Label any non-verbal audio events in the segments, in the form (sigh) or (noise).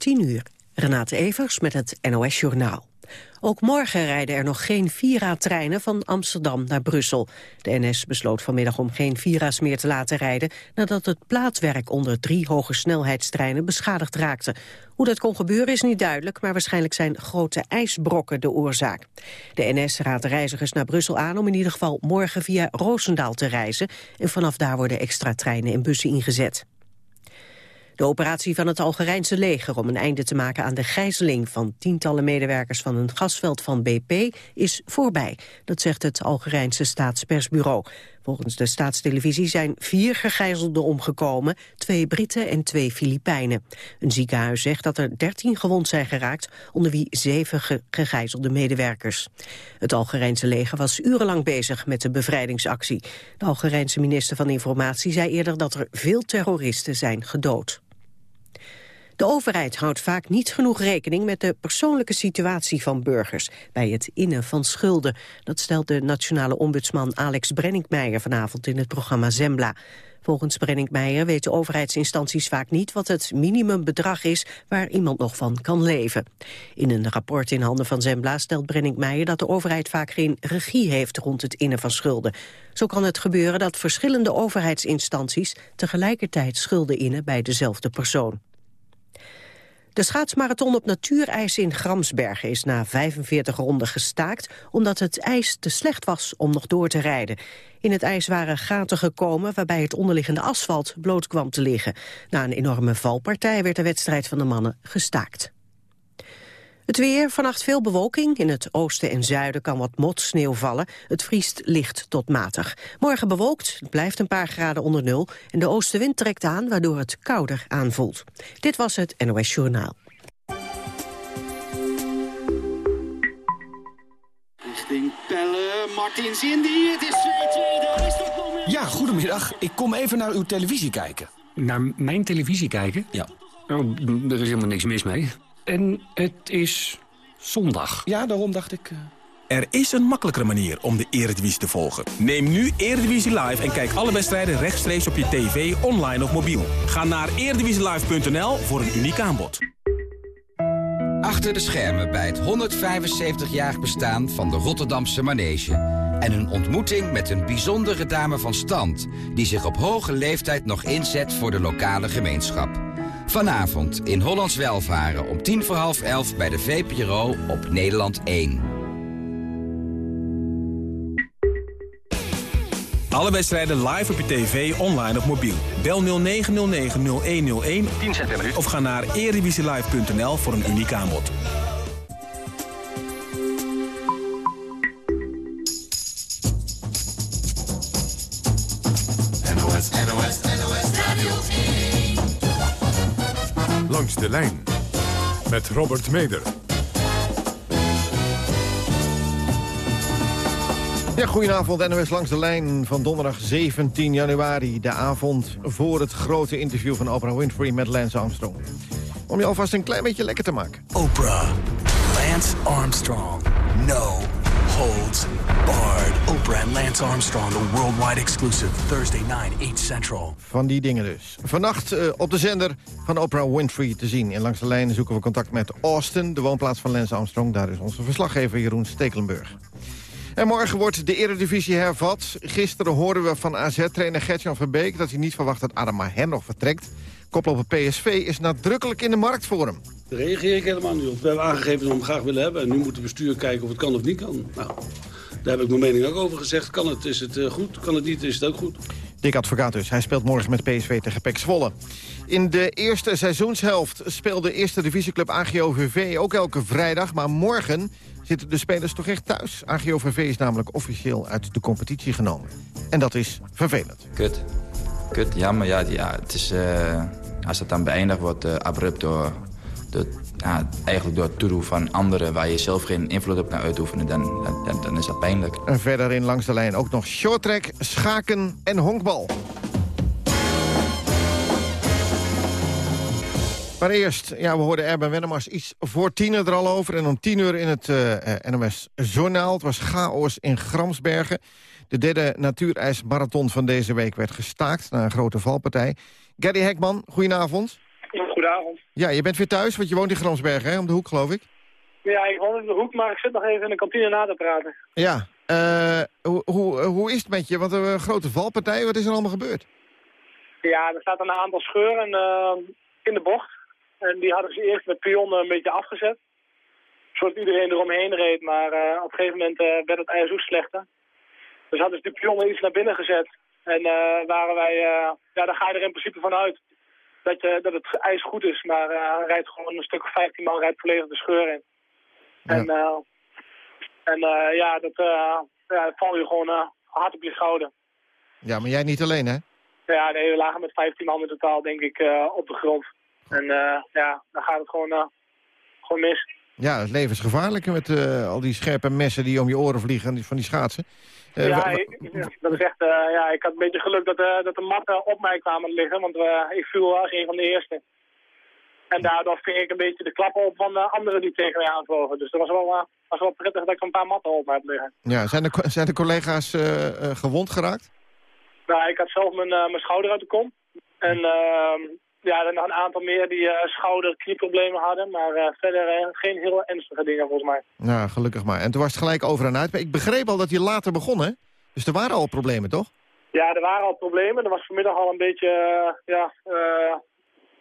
10 uur. Renate Evers met het NOS Journaal. Ook morgen rijden er nog geen Vira-treinen van Amsterdam naar Brussel. De NS besloot vanmiddag om geen Vira's meer te laten rijden... nadat het plaatwerk onder drie hoge snelheidstreinen beschadigd raakte. Hoe dat kon gebeuren is niet duidelijk... maar waarschijnlijk zijn grote ijsbrokken de oorzaak. De NS raadt reizigers naar Brussel aan om in ieder geval morgen via Roosendaal te reizen... en vanaf daar worden extra treinen en bussen ingezet. De operatie van het Algerijnse leger om een einde te maken aan de gijzeling van tientallen medewerkers van een gasveld van BP is voorbij. Dat zegt het Algerijnse staatspersbureau. Volgens de staatstelevisie zijn vier gegijzelden omgekomen, twee Britten en twee Filipijnen. Een ziekenhuis zegt dat er dertien gewond zijn geraakt, onder wie zeven ge gegijzelde medewerkers. Het Algerijnse leger was urenlang bezig met de bevrijdingsactie. De Algerijnse minister van Informatie zei eerder dat er veel terroristen zijn gedood. De overheid houdt vaak niet genoeg rekening met de persoonlijke situatie van burgers bij het innen van schulden. Dat stelt de nationale ombudsman Alex Brenninkmeijer vanavond in het programma Zembla. Volgens Brenninkmeijer weten overheidsinstanties vaak niet wat het minimumbedrag is waar iemand nog van kan leven. In een rapport in handen van Zembla stelt Brenninkmeijer dat de overheid vaak geen regie heeft rond het innen van schulden. Zo kan het gebeuren dat verschillende overheidsinstanties tegelijkertijd schulden innen bij dezelfde persoon. De schaatsmarathon op natuurijs in Gramsbergen is na 45 ronden gestaakt... omdat het ijs te slecht was om nog door te rijden. In het ijs waren gaten gekomen waarbij het onderliggende asfalt bloot kwam te liggen. Na een enorme valpartij werd de wedstrijd van de mannen gestaakt. Het weer, vannacht veel bewolking. In het oosten en zuiden kan wat motsneeuw vallen. Het vriest licht tot matig. Morgen bewolkt, het blijft een paar graden onder nul... en de oostenwind trekt aan, waardoor het kouder aanvoelt. Dit was het NOS Journaal. Richting Pelle, Martins Indy, het is 2-2, daar is dat moment. Ja, goedemiddag. Ik kom even naar uw televisie kijken. Naar mijn televisie kijken? Ja. Oh, er is helemaal niks mis mee. En het is zondag. Ja, daarom dacht ik... Uh... Er is een makkelijkere manier om de Eredivisie te volgen. Neem nu Eredivisie Live en kijk alle wedstrijden rechtstreeks op je tv, online of mobiel. Ga naar eredivisielive.nl voor een uniek aanbod. Achter de schermen bij het 175-jarig bestaan van de Rotterdamse Manege. En een ontmoeting met een bijzondere dame van stand... die zich op hoge leeftijd nog inzet voor de lokale gemeenschap. Vanavond in Hollands Welvaren om tien voor half elf bij de VPRO op Nederland 1. Alle wedstrijden live op je tv, online of mobiel. Bel 0909-0101 of ga naar erevisielive.nl voor een uniek aanbod. Langs de lijn met Robert Meder. Ja, goedenavond, NOS Langs de Lijn van donderdag 17 januari. De avond voor het grote interview van Oprah Winfrey met Lance Armstrong. Om je alvast een klein beetje lekker te maken. Oprah, Lance Armstrong, no holds barred. Oprah en Lance Armstrong, the worldwide exclusive. Thursday 9, 8 Central. Van die dingen dus. Vannacht uh, op de zender van Oprah Winfrey te zien. In Langs de Lijn zoeken we contact met Austin, de woonplaats van Lance Armstrong. Daar is onze verslaggever Jeroen Stekelenburg. En morgen wordt de Eredivisie hervat. Gisteren hoorden we van AZ-trainer Gertjan Verbeek... dat hij niet verwacht dat Adama Hen nog vertrekt. Koploper PSV is nadrukkelijk in de markt voor hem. Daar reageer ik helemaal niet op. We hebben aangegeven dat we hem graag willen hebben. En nu moet het bestuur kijken of het kan of niet kan. Nou, daar heb ik mijn mening ook over gezegd. Kan het, is het uh, goed. Kan het niet, is het ook goed. Dick Advocaat dus. Hij speelt morgen met PSV tegen PEC Zwolle. In de eerste seizoenshelft speelde de eerste divisieclub AGOVV ook elke vrijdag. Maar morgen zitten de spelers toch echt thuis. AGOVV is namelijk officieel uit de competitie genomen. En dat is vervelend. Kut. Kut, jammer. Ja, ja het is, uh, als het dan beëindigd wordt uh, abrupt door, door eigenlijk door het toedoen van anderen... waar je zelf geen invloed op kan uitoefenen, dan, dan, is dat pijnlijk. En verder in langs de lijn ook nog shorttrack, schaken en honkbal. Maar eerst, ja, we hoorden Erben Wennemars iets voor tien er al over... en om tien uur in het uh, NOS Journaal. Het was chaos in Gramsbergen. De derde natuurijsmarathon van deze week werd gestaakt... na een grote valpartij. Gary Hekman, goedenavond. Goedenavond. Ja, je bent weer thuis, want je woont in Gramsbergen, hè? Om de hoek, geloof ik. Ja, ik woon in de hoek, maar ik zit nog even in de kantine na te praten. Ja. eh, hoe, hoe, hoe is het met je? Want een grote valpartij, wat is er allemaal gebeurd? Ja, er staat een aantal scheuren eh, in de bocht. En die hadden ze eerst met pionnen een beetje afgezet. Zodat iedereen eromheen reed, maar eh, op een gegeven moment eh, werd het ijs ook slechter. Dus hadden ze die pionnen iets naar binnen gezet. En eh, waren wij, eh, ja, daar ga je er in principe van uit dat, je, dat het ijs goed is. Maar eh, hij rijdt gewoon een stuk of 15 man rijdt volledig de scheur in. En, eh, en eh, ja, dat eh, ja, val je gewoon eh, hard op je schouder. Ja, maar jij niet alleen, hè? Ja, nee, we lagen met 15 man in totaal, denk ik, eh, op de grond. En eh, ja, dan gaat het gewoon, eh, gewoon mis. Ja, het leven is gevaarlijk met eh, al die scherpe messen die om je oren vliegen van die schaatsen. Eh, ja, ik, dat is echt, eh, ja, ik had een beetje geluk dat, eh, dat de matten op mij kwamen liggen, want ik viel als een van de eerste. En daardoor ving ik een beetje de klappen op van de anderen die tegen mij aanvlogen. Dus dat was wel, was wel prettig dat ik een paar matten op heb liggen. ja, zijn, de, zijn de collega's gewond geraakt? Nou, ik had zelf mijn, mijn schouder uit de kom. En ehm, ja, er nog een aantal meer die eh schouder-knieproblemen hadden. Maar eh, verder eh, geen heel ernstige dingen volgens mij. Nou, gelukkig maar. En toen was het gelijk over en uit. Maar ik begreep al dat je later begon, hè? Dus er waren al problemen, toch? Ja, er waren al problemen. Er was vanmiddag al een beetje ja,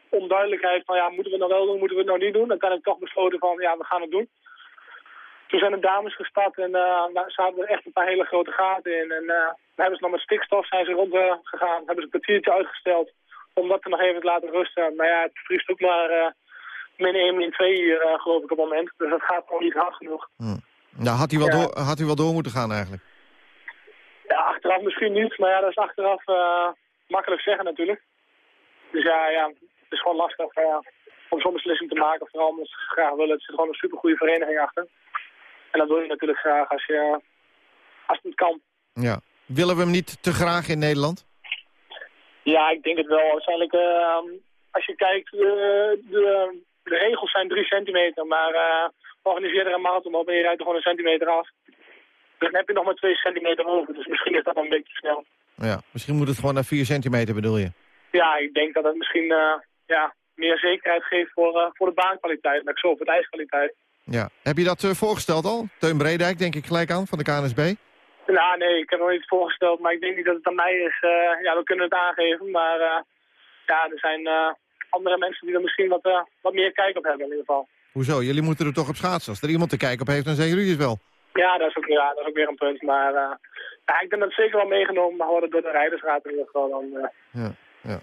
onduidelijkheid van ja, moeten we het nou wel doen, moeten we het nou niet doen. Uiteindelijk toch besloten van ja, we gaan het doen. Toen zijn de dames gestart en daar zaten er echt een paar hele grote gaten in. En dan hebben ze nog met stikstof zijn ze rond gegaan, hebben ze een kwartiertje uitgesteld om dat nog even te laten rusten. Maar ja, het vriest ook maar uh, min 1, min 2 hier uh, geloof ik op het moment. Dus dat gaat gewoon niet hard genoeg. Nou, had hij, wel Ja. door, had hij wel door moeten gaan eigenlijk. Ja, achteraf misschien niet, maar ja, dat is achteraf uh, makkelijk zeggen natuurlijk. Dus ja, ja het is gewoon lastig uh, om zo'n beslissing te maken. Vooral omdat ze graag willen. Het zit gewoon een supergoeie vereniging achter. En dat wil je natuurlijk graag als, je, als het kan. Ja. Willen we hem niet te graag in Nederland? Ja, ik denk het wel. Waarschijnlijk, uh, als je kijkt, uh, de, de regels zijn drie centimeter. Maar uh, organiseer er een marathon op en je rijdt er gewoon een centimeter af. Dan heb je nog maar twee centimeter over. Dus misschien is dat dan een beetje snel. Ja, misschien moet het gewoon naar vier centimeter bedoel je? Ja, ik denk dat het misschien ja, meer zekerheid geeft voor, uh, voor de baankwaliteit. Maar zo voor de ijskwaliteit. Ja. Heb je dat uh, voorgesteld al? Teun Bredijk, denk ik gelijk aan, van de KNSB? Nou, nee, ik heb nog niet voorgesteld, maar ik denk niet dat het aan mij is. Uh, ja, we kunnen het aangeven, maar uh, ja, er zijn uh, andere mensen die er misschien wat, wat meer kijk op hebben in ieder geval. Hoezo? Jullie moeten er toch op schaatsen. Als er iemand te kijken op heeft, dan zijn jullie het wel. Ja, dat is ook, ja, dat is ook weer een punt. Maar ja, ik denk dat het zeker wel meegenomen mag worden door de rijdersraad in ieder geval. Dan, ja, ja.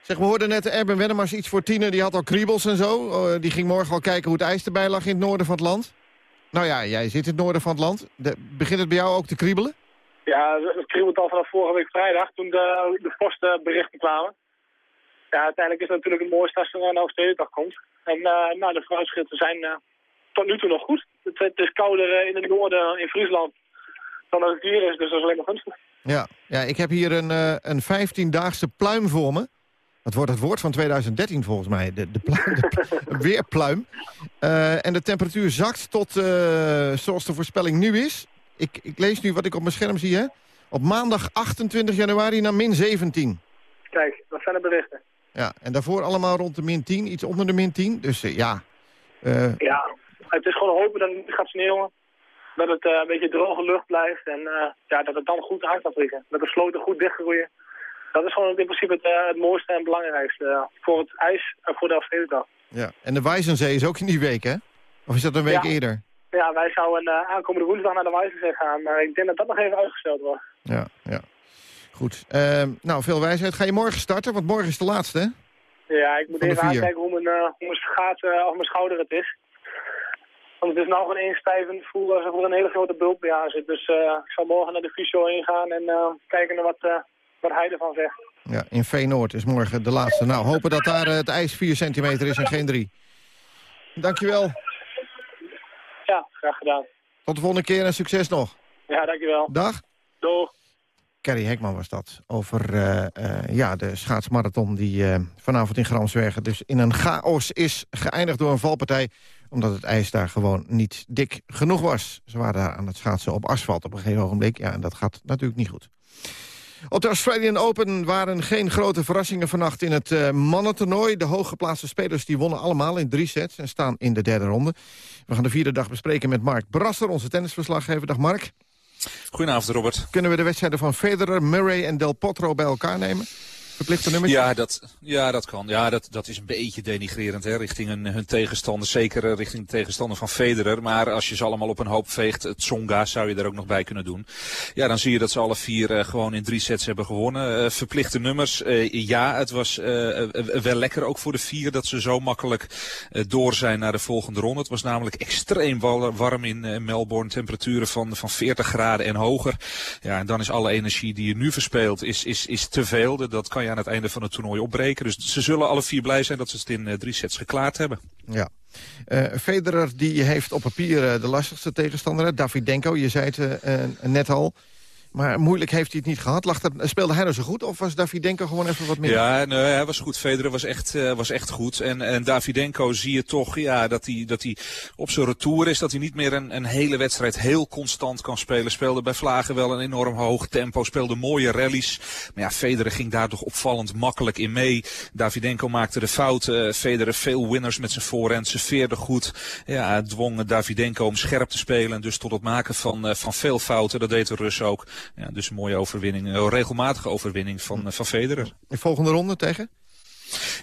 Zeg, we hoorden net Erben Wennemars iets voor Tine. Die had al kriebels en zo. Uh, die ging morgen al kijken hoe het ijs erbij lag in het noorden van het land. Nou ja, jij zit in het noorden van het land. De, begint het bij jou ook te kriebelen? Ja, het kriebelt al vanaf vorige week vrijdag, toen de, de postberichten kwamen. Ja, uiteindelijk is het natuurlijk het mooiste als er een Hoofdstedendag komt. En uh, nou, de vooruitschriften zijn uh, tot nu toe nog goed. Het, het is kouder uh, in het noorden, in Friesland, dan dat het hier is, dus dat is alleen maar gunstig. Ja, ja ik heb hier een, een 15-daagse pluim voor me. Dat wordt het woord van 2013 volgens mij, de, de, pluim, de. Uh, (laughs) en de temperatuur zakt tot, uh, zoals de voorspelling nu is. Ik, ik lees nu wat ik op mijn scherm zie, hè. Op maandag 28 januari naar min 17. Kijk, dat zijn de berichten. Ja, en daarvoor allemaal rond de min 10, iets onder de min 10. Dus uh, ja. Ja, het is gewoon hopen dat het niet gaat sneeuwen. Dat het een beetje droge lucht blijft en ja, dat het dan goed uit gaat vliegen. Dat de sloten goed dichtgroeien. Dat is gewoon in principe het, uh, het mooiste en belangrijkste uh, voor het ijs en voor de Elfstedendag. Ja, en de Wijzenzee is ook in die week, hè? Of is dat een week ja. eerder? Ja, wij zouden uh, aankomende woensdag naar de Wijzenzee gaan, maar ik denk dat dat nog even uitgesteld wordt. Ja, ja. Goed. Uh, nou, veel wijsheid. Ga je morgen starten? Want morgen is de laatste, hè? Ja, ik moet even aankijken hoe mijn, uh, hoe mijn schaatsen of mijn schouder het is. Want het is nou gewoon één stijvend voel alsof er een hele grote bulp bij aan zit. Dus uh, ik zal morgen naar de fysio heen gaan en uh, kijken naar wat, uh, wat hij ervan zegt. Ja, in Veenoord is morgen de laatste. Nou, hopen dat daar het ijs 4 centimeter is en geen 3. Dankjewel. Ja, graag gedaan. Tot de volgende keer en succes nog. Ja, dankjewel. Dag. Doeg. Kerry Hekman was dat. Over uh, uh, ja, de schaatsmarathon die uh, vanavond in Gramsbergen dus in een chaos is geëindigd door een valpartij. Omdat het ijs daar gewoon niet dik genoeg was. Ze waren daar aan het schaatsen op asfalt op een gegeven ogenblik. Ja, en dat gaat natuurlijk niet goed. Op de Australian Open waren geen grote verrassingen vannacht in het uh, mannentoernooi. De hooggeplaatste spelers die wonnen allemaal in drie sets en staan in de derde ronde. We gaan de vierde dag bespreken met Mark Brasser, onze tennisverslaggever. Dag Mark. Goedenavond Robert. Kunnen we de wedstrijden van Federer, Murray en Del Potro bij elkaar nemen? Verplichte nummertje? Ja, dat, ja, dat kan. Ja, dat, dat is een beetje denigrerend hè, richting hun, tegenstander. Zeker eh, richting de tegenstander van Federer. Maar als je ze allemaal op een hoop veegt, het Tsonga zou je er ook nog bij kunnen doen. Ja, dan zie je dat ze alle vier uh, gewoon in drie sets hebben gewonnen. Uh, verplichte nummers. ja, het was wel lekker ook voor de vier dat ze zo makkelijk door zijn naar de volgende ronde. Het was namelijk extreem warm in Melbourne. Temperaturen van, van 40 graden en hoger. Ja, en dan is alle energie die je nu verspeelt is, is, is te veel. Dat kan aan het einde van het toernooi opbreken. Dus ze zullen alle vier blij zijn dat ze het in uh, drie sets geklaard hebben. Ja. Uh, Federer die heeft op papier uh, de lastigste tegenstander. Davidenko, je zei het net al. Maar moeilijk heeft hij het niet gehad. Lag dat, speelde hij nou zo goed of was Davidenko gewoon even wat minder? Ja, nee, hij was goed. Federer was echt, uh, was echt goed. En, en Davidenko zie je toch ja, dat, hij, dat hij op zijn retour is. Dat hij niet meer een, een hele wedstrijd heel constant kan spelen. Speelde bij Vlagen wel een enorm hoog tempo. Speelde mooie rallies. Maar ja, Federer ging daar toch opvallend makkelijk in mee. Davidenko maakte de fouten. Federer veel winners met zijn voorhand. Serveerde goed. Ja, dwong Davidenko om scherp te spelen. Dus tot het maken van, uh, van veel fouten. Dat deed de Rus ook. Ja, dus een mooie overwinning, een regelmatige overwinning van, van Federer. In volgende ronde tegen?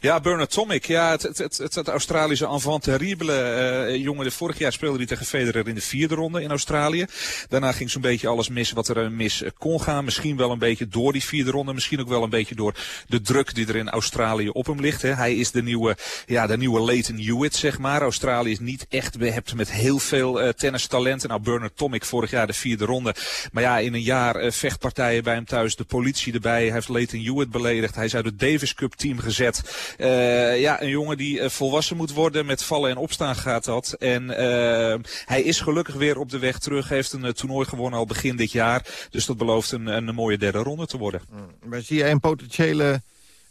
Ja, Bernard Tomic. Ja, het, het, het, het Australische enfant terrible uh, jongen. Vorig jaar speelde hij tegen Federer in de vierde ronde in Australië. Daarna ging zo'n beetje alles mis wat er mis kon gaan. Misschien wel een beetje door die vierde ronde. Misschien ook wel een beetje door de druk die er in Australië op hem ligt. Hè. Hij is de nieuwe, ja, de nieuwe Leighton Hewitt, zeg maar. Australië is niet echt behept met heel veel uh, tennistalenten. Nou, Bernard Tomic vorig jaar de vierde ronde. Maar ja, in een jaar vechtpartijen bij hem thuis. De politie erbij. Hij heeft Leighton Hewitt beledigd. Hij is uit het Davis Cup team gezet. Uh, ja, een jongen die uh, volwassen moet worden. Met vallen en opstaan gaat dat. En uh, hij is gelukkig weer op de weg terug. Heeft een toernooi gewonnen al begin dit jaar. Dus dat belooft een, een mooie derde ronde te worden. Mm. Maar zie jij een potentiële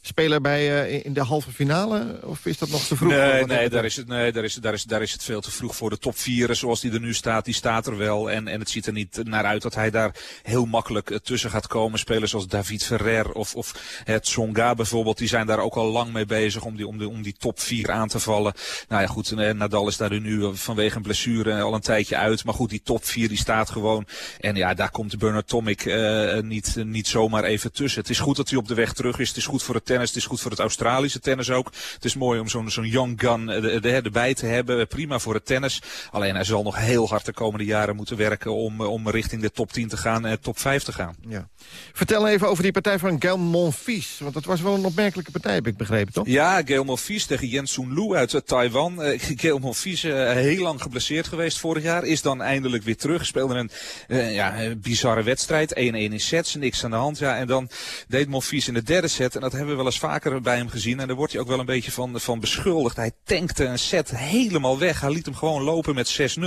speler bij uh, in de halve finale? Of is dat nog te vroeg? Nee, nee, daar is, het, nee daar, is, daar, is, daar is het veel te vroeg voor. De top 4 zoals die er nu staat, die staat er wel. En, en het ziet er niet naar uit dat hij daar heel makkelijk tussen gaat komen. Spelers als David Ferrer of, of het Songa bijvoorbeeld, die zijn daar ook al lang mee bezig om die, om die, om die top 4 aan te vallen. Nou ja, goed, Nadal is daar nu vanwege een blessure al een tijdje uit. Maar goed, die top 4 die staat gewoon. En ja, daar komt Bernard Tomic uh, niet, niet zomaar even tussen. Het is goed dat hij op de weg terug is. Het is goed voor het tennis. Het is goed voor het Australische tennis ook. Het is mooi om zo'n zo'n young gun erbij te hebben. Prima voor het tennis. Alleen hij zal nog heel hard de komende jaren moeten werken om, om richting de top 10 te gaan en top 5 te gaan. Ja. Vertel even over die partij van Gael Monfils. Want dat was wel een opmerkelijke partij, heb ik begrepen, toch? Ja, Gael Monfils tegen Yen Sun Lu uit uh, Taiwan. Uh, (laughs) Gael Monfils uh, heel lang geblesseerd geweest vorig jaar. Is dan eindelijk weer terug. Speelde een uh, ja, bizarre wedstrijd. 1-1 in sets, niks aan de hand. Ja, en dan deed Monfils in de derde set. En dat hebben we wel eens vaker bij hem gezien. En daar wordt hij ook wel een beetje van, van beschuldigd. Hij tankte een set helemaal weg. Hij liet hem gewoon lopen met 6-0.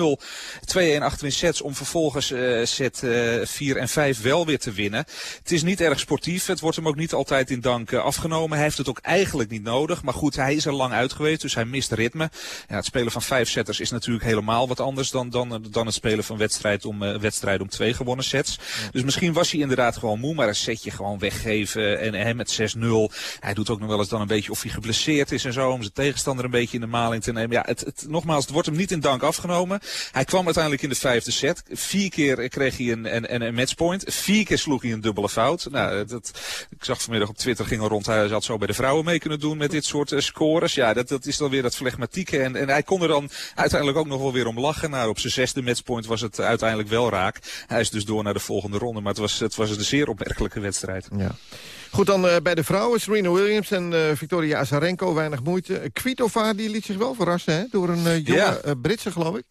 2-1 achter in sets om vervolgens uh, set uh, 4 en 5 wel weer te winnen. Het is niet erg sportief. Het wordt hem ook niet altijd in dank uh, afgenomen. Hij heeft het ook eigenlijk niet nodig. Maar goed, hij is er lang uit geweest. Dus hij mist ritme. Ja, het spelen van vijf setters is natuurlijk helemaal wat anders dan, dan, dan het spelen van wedstrijd om, uh, wedstrijd om twee gewonnen sets. Ja. Dus misschien was hij inderdaad gewoon moe. Maar een setje gewoon weggeven. En hij met 6-0. Hij doet ook nog wel eens dan een beetje of hij geblesseerd is en zo. Om zijn tegenstander een beetje in de maling te nemen. Ja, het, het, nogmaals, het wordt hem niet in dank afgenomen. Hij kwam uiteindelijk in de vijfde set. Vier keer kreeg hij een, een, een matchpoint. Vier keer sloeg hij een dubbele fout. Nou, dat, ik zag vanmiddag op Twitter ging er rond. Hij had zo bij de vrouwen mee kunnen doen met dit soort uh, scores. Ja, dat, dat is dan weer dat flegmatieke. En, en hij kon er dan uiteindelijk ook nog wel weer om lachen. Nou, op zijn zesde matchpoint was het uiteindelijk wel raak. Hij is dus door naar de volgende ronde. Maar het was, het was een zeer opmerkelijke wedstrijd. Ja. Goed, dan uh, bij de vrouwen, Serena Williams en uh, Victoria Azarenko, weinig moeite. Kvitova, die liet zich wel verrassen, hè? Door een uh, jonge ja. Britse, geloof ik.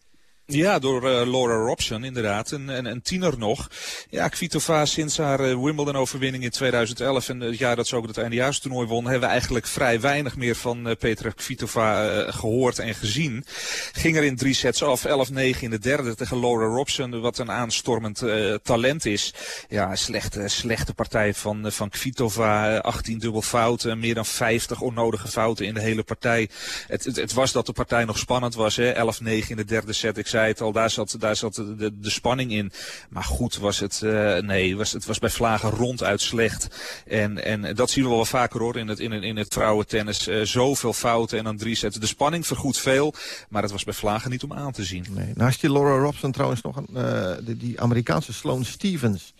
Ja, door uh, Laura Robson inderdaad. Een, een, een, tiener nog. Ja, Kvitova sinds haar uh, Wimbledon-overwinning in 2011... en het jaar dat ze ook het eindejaarstoernooi won... hebben we eigenlijk vrij weinig meer van Petra Kvitova gehoord en gezien. Ging er in drie sets af. 11-9 in de derde tegen Laura Robson... wat een aanstormend talent is. Ja, slechte, slechte partij van, van Kvitova. 18 dubbel fouten. Meer dan 50 onnodige fouten in de hele partij. Het, het, het was dat de partij nog spannend was. 11-9 in de derde set. Ik zei al, daar zat, daar zat de, de, de spanning in. Maar goed was het, uh, nee, was, het was bij Vlagen ronduit slecht. En, en dat zien we wel vaker hoor in het, in, in het vrouwentennis. Uh, zoveel fouten en dan drie zetten. De spanning vergoedt veel, maar het was bij Vlagen niet om aan te zien. Nee. Naast die Laura Robson trouwens nog een, uh, die, die Amerikaanse Sloane Stevens.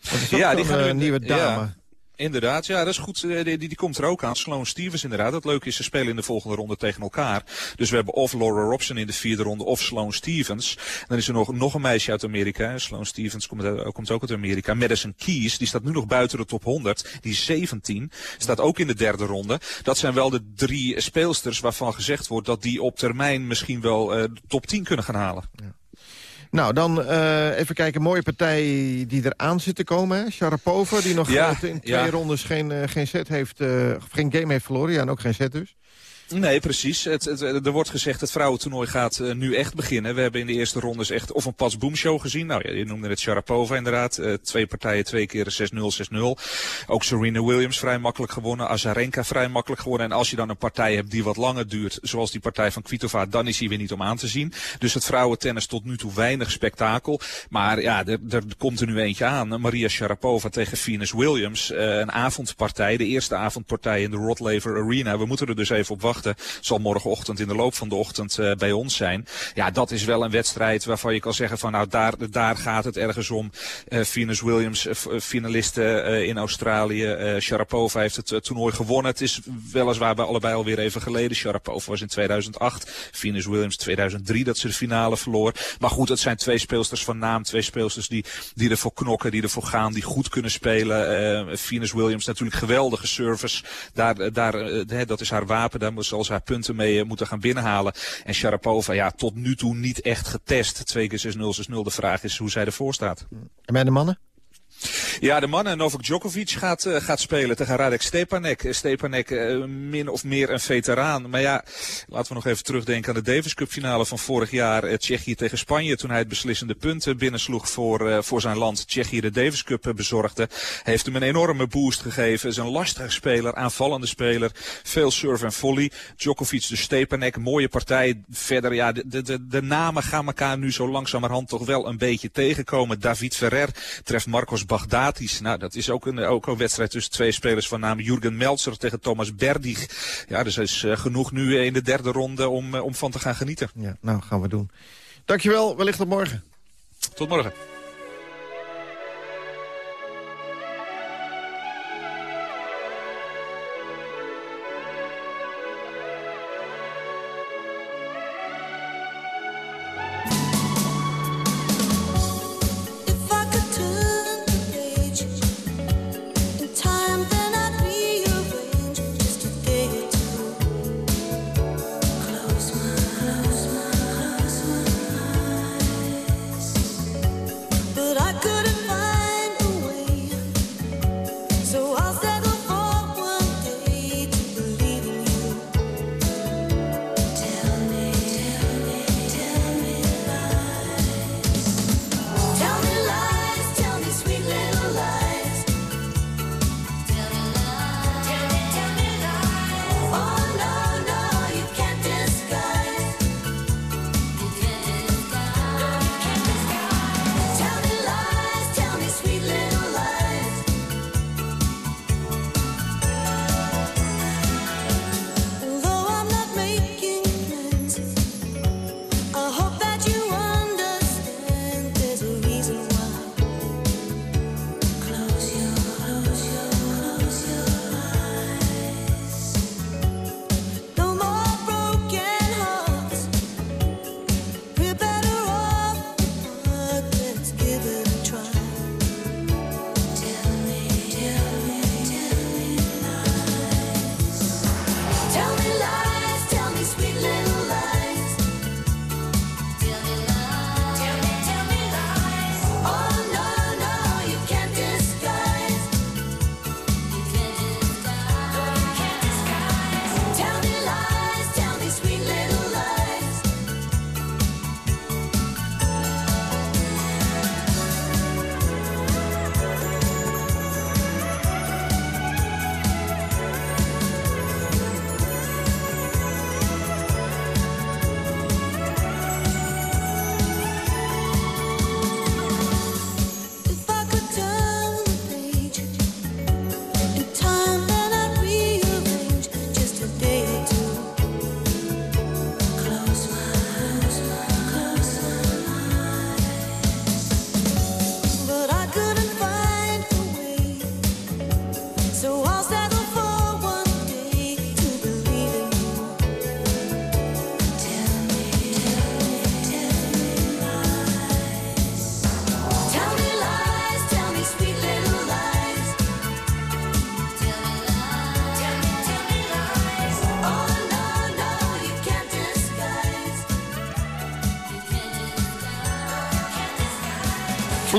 Dat is ook ja, die gaan een nieuwe dame. Ja. Inderdaad, ja, dat is goed. Die, die, die komt er ook aan. Sloane Stevens inderdaad. Het leuke is, ze spelen in de volgende ronde tegen elkaar. Dus we hebben of Laura Robson in de vierde ronde of Sloane Stevens. Dan is er nog, nog een meisje uit Amerika. Sloane Stevens komt, uit, komt ook uit Amerika. Madison Keys, die staat nu nog buiten de top 100. Die is 17. Staat ook in de derde ronde. Dat zijn wel de drie speelsters waarvan gezegd wordt dat die op termijn misschien wel uh, de top 10 kunnen gaan halen. Ja. Nou, dan uh, even kijken. Mooie partij die eraan zit te komen. Hè? Sharapova, die nog Ja, in twee ja. rondes geen, uh, geen set heeft, uh, geen game heeft verloren. Ja, en ook geen set dus. Nee, precies. Het, het, er wordt gezegd het vrouwentoernooi gaat uh, nu echt beginnen. We hebben in de eerste rondes echt of een pas boomshow gezien. Nou ja, je noemde het Sharapova inderdaad. Uh, twee partijen, twee keer 6-0, 6-0. Ook Serena Williams vrij makkelijk gewonnen. Azarenka vrij makkelijk gewonnen. En als je dan een partij hebt die wat langer duurt, zoals die partij van Kvitova, dan is hij weer niet om aan te zien. Dus het vrouwentennis tot nu toe weinig spektakel. Maar ja, er, er komt er nu eentje aan. Maria Sharapova tegen Venus Williams. Uh, een avondpartij, de eerste avondpartij in de Rod Laver Arena. We moeten er dus even op wachten. Zal morgenochtend in de loop van de ochtend uh, bij ons zijn. Ja, dat is wel een wedstrijd waarvan je kan zeggen van nou daar, daar gaat het ergens om. Uh, Venus Williams, uh, finaliste in Australië. Sharapova heeft het toernooi gewonnen. Het is weliswaar bij allebei alweer even geleden. Sharapova was in 2008. Venus Williams 2003 dat ze de finale verloor. Maar goed, het zijn twee speelsters van naam. Twee speelsters die, die ervoor knokken, die ervoor gaan, die goed kunnen spelen. Venus Williams natuurlijk geweldige service. Daar, daar, dat is haar wapen. Daar zal ze haar punten mee uh, moeten gaan binnenhalen. En Sharapova, ja, tot nu toe niet echt getest. Twee keer 6-0, 6-0. De vraag is hoe zij ervoor staat. En bij de mannen? Ja, de mannen. Novak Djokovic gaat, uh, gaat spelen tegen Radek Stepanek. Stepanek uh, min of meer een veteraan. Maar ja, laten we nog even terugdenken aan de Davis Cup finale van vorig jaar. Tsjechië tegen Spanje. Toen hij het beslissende punt binnensloeg voor, voor zijn land. Tsjechië de Davis Cup bezorgde. Heeft hem een enorme boost gegeven. Is een lastige speler, aanvallende speler. Veel serve en volley. Djokovic de Stepanek. Mooie partij. Verder, ja, de, de, de namen gaan elkaar nu zo langzamerhand toch wel een beetje tegenkomen. David Ferrer treft Marcos Nou, dat is ook een, ook een wedstrijd tussen twee spelers van naam Jurgen Meltzer tegen Thomas Berdig. Ja, dus er is uh, genoeg nu in de derde ronde om, uh, om van te gaan genieten. Ja, nou, gaan we doen. Dankjewel, wellicht tot morgen. Tot morgen.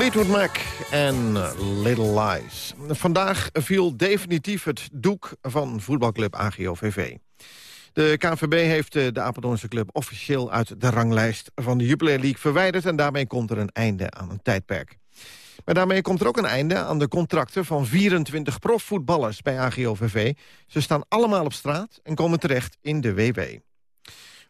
Fleetwood Mac en Little Lies. Vandaag viel definitief het doek van voetbalclub AGOVV. De KNVB heeft de Apeldoornse club officieel uit de ranglijst van de Jupiler League verwijderd... en daarmee komt er een einde aan een tijdperk. Maar daarmee komt er ook een einde aan de contracten van 24 profvoetballers bij AGOVV. Ze staan allemaal op straat en komen terecht in de WW.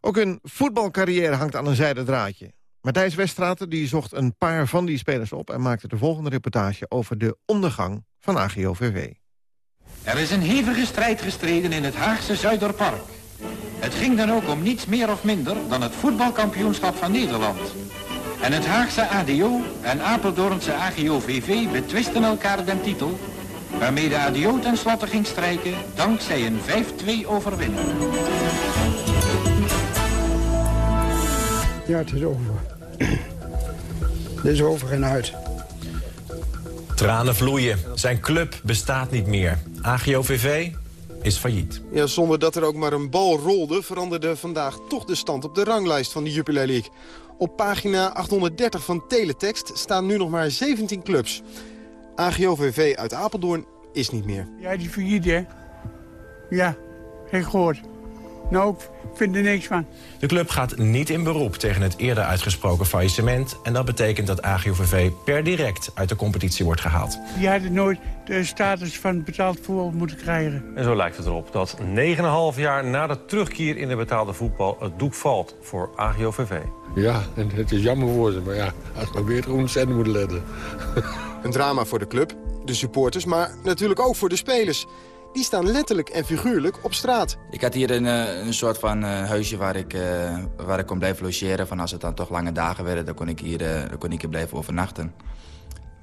Ook hun voetbalcarrière hangt aan een zijden draadje. Matthijs Weststraten die zocht een paar van die spelers op... en maakte de volgende reportage over de ondergang van AGOVV. Er is een hevige strijd gestreden in het Haagse Zuiderpark. Het ging dan ook om niets meer of minder dan het voetbalkampioenschap van Nederland. En het Haagse ADO en Apeldoornse AGOVV betwisten elkaar den titel... waarmee de ADO tenslotte ging strijken dankzij een 5-2 overwinning. Ja, het is over. (clears throat) Is over en uit. Tranen vloeien. Zijn club bestaat niet meer. AGOVV is failliet. Ja, zonder dat er ook maar een bal rolde... veranderde vandaag toch de stand op de ranglijst van de Jupiler League. Op pagina 830 van Teletext staan nu nog maar 17 clubs. AGOVV uit Apeldoorn is niet meer. Ja, die failliet, hè? Ja, geen gehoord. Nou, ik vind er niks van. De club gaat niet in beroep tegen het eerder uitgesproken faillissement... en dat betekent dat AGOVV per direct uit de competitie wordt gehaald. Die hadden nooit de status van betaald voetbal moeten krijgen. En zo lijkt het erop dat 9,5 jaar na de terugkeer in de betaalde voetbal... het doek valt voor AGOVV. Ja, en het is jammer voor ze, maar ja, als we weer gewoon centen moeten letten. Een drama voor de club, de supporters, maar natuurlijk ook voor de spelers die staan letterlijk en figuurlijk op straat. Ik had hier een, eh, een soort van uh, huisje waar ik, uh, waar ik kon blijven logeren. Van als het dan toch lange dagen werden, dan kon ik hier, dan kon ik hier blijven overnachten.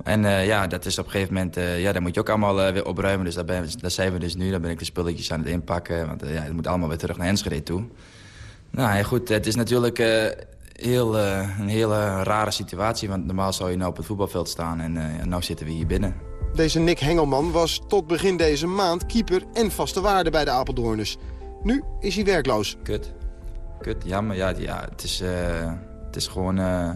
En ja, dat is op een gegeven moment, ja, dan moet je ook allemaal weer opruimen. Dus daar, ben, zijn we dus nu. Dan ben ik de spulletjes aan het inpakken. Want ja, het moet allemaal weer terug naar Enschede toe. Nou ja, goed, het is natuurlijk heel, een hele rare situatie. Want normaal zou je nou op het voetbalveld staan en uh, nou zitten we hier binnen. Deze Nick Hengelman was tot begin deze maand keeper en vaste waarde bij de Apeldoorners. Nu is hij werkloos. Kut. Kut, jammer. Ja, ja het, is, uh, het is gewoon... Uh...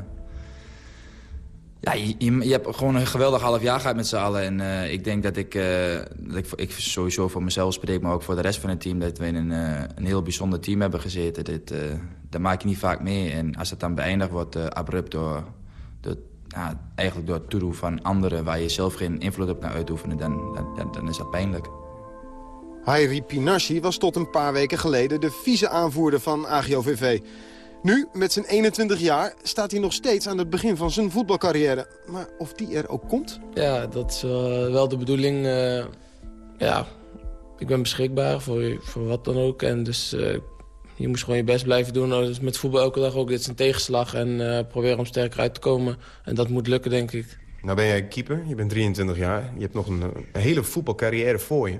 Ja, je, hebt gewoon een geweldig half jaar gehad met z'n allen. En uh, ik denk dat ik, dat ik, ik sowieso voor mezelf spreek, maar ook voor de rest van het team... dat we in een, een heel bijzonder team hebben gezeten. Dit, dat maak je niet vaak mee. En als het dan beëindigd wordt, abrupt door, ja, eigenlijk door het toedoen van anderen... waar je zelf geen invloed op kan uitoefenen, dan, dan, dan is dat pijnlijk. Hairi Pinassi was tot een paar weken geleden de vice-aanvoerder van AGOVV. Nu, met zijn 21 jaar, staat hij nog steeds aan het begin van zijn voetbalcarrière. Maar of die er ook komt? Ja, dat is wel de bedoeling. Uh, ja, ik ben beschikbaar voor, voor wat dan ook. En dus uh, je moest gewoon je best blijven doen. Dus met voetbal elke dag ook. Dit is een tegenslag en uh, proberen om sterker uit te komen. En dat moet lukken, denk ik. Nou ben jij keeper, je bent 23 jaar. Je hebt nog een, een hele voetbalcarrière voor je.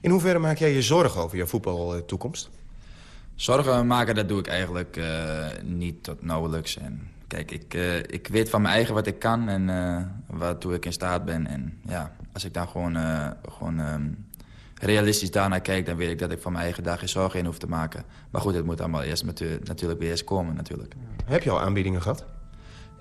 In hoeverre maak jij je zorgen over je voetbaltoekomst? Zorgen maken, dat doe ik eigenlijk uh, niet tot nauwelijks. En kijk, ik, uh, ik weet van mijn eigen wat ik kan en uh, waartoe ik in staat ben. En ja, als ik dan gewoon, gewoon um, realistisch daarnaar kijk... dan weet ik dat ik van mijn eigen dag geen zorgen in hoef te maken. Maar goed, het moet allemaal eerst natuurlijk weer eens komen natuurlijk. Heb je al aanbiedingen gehad?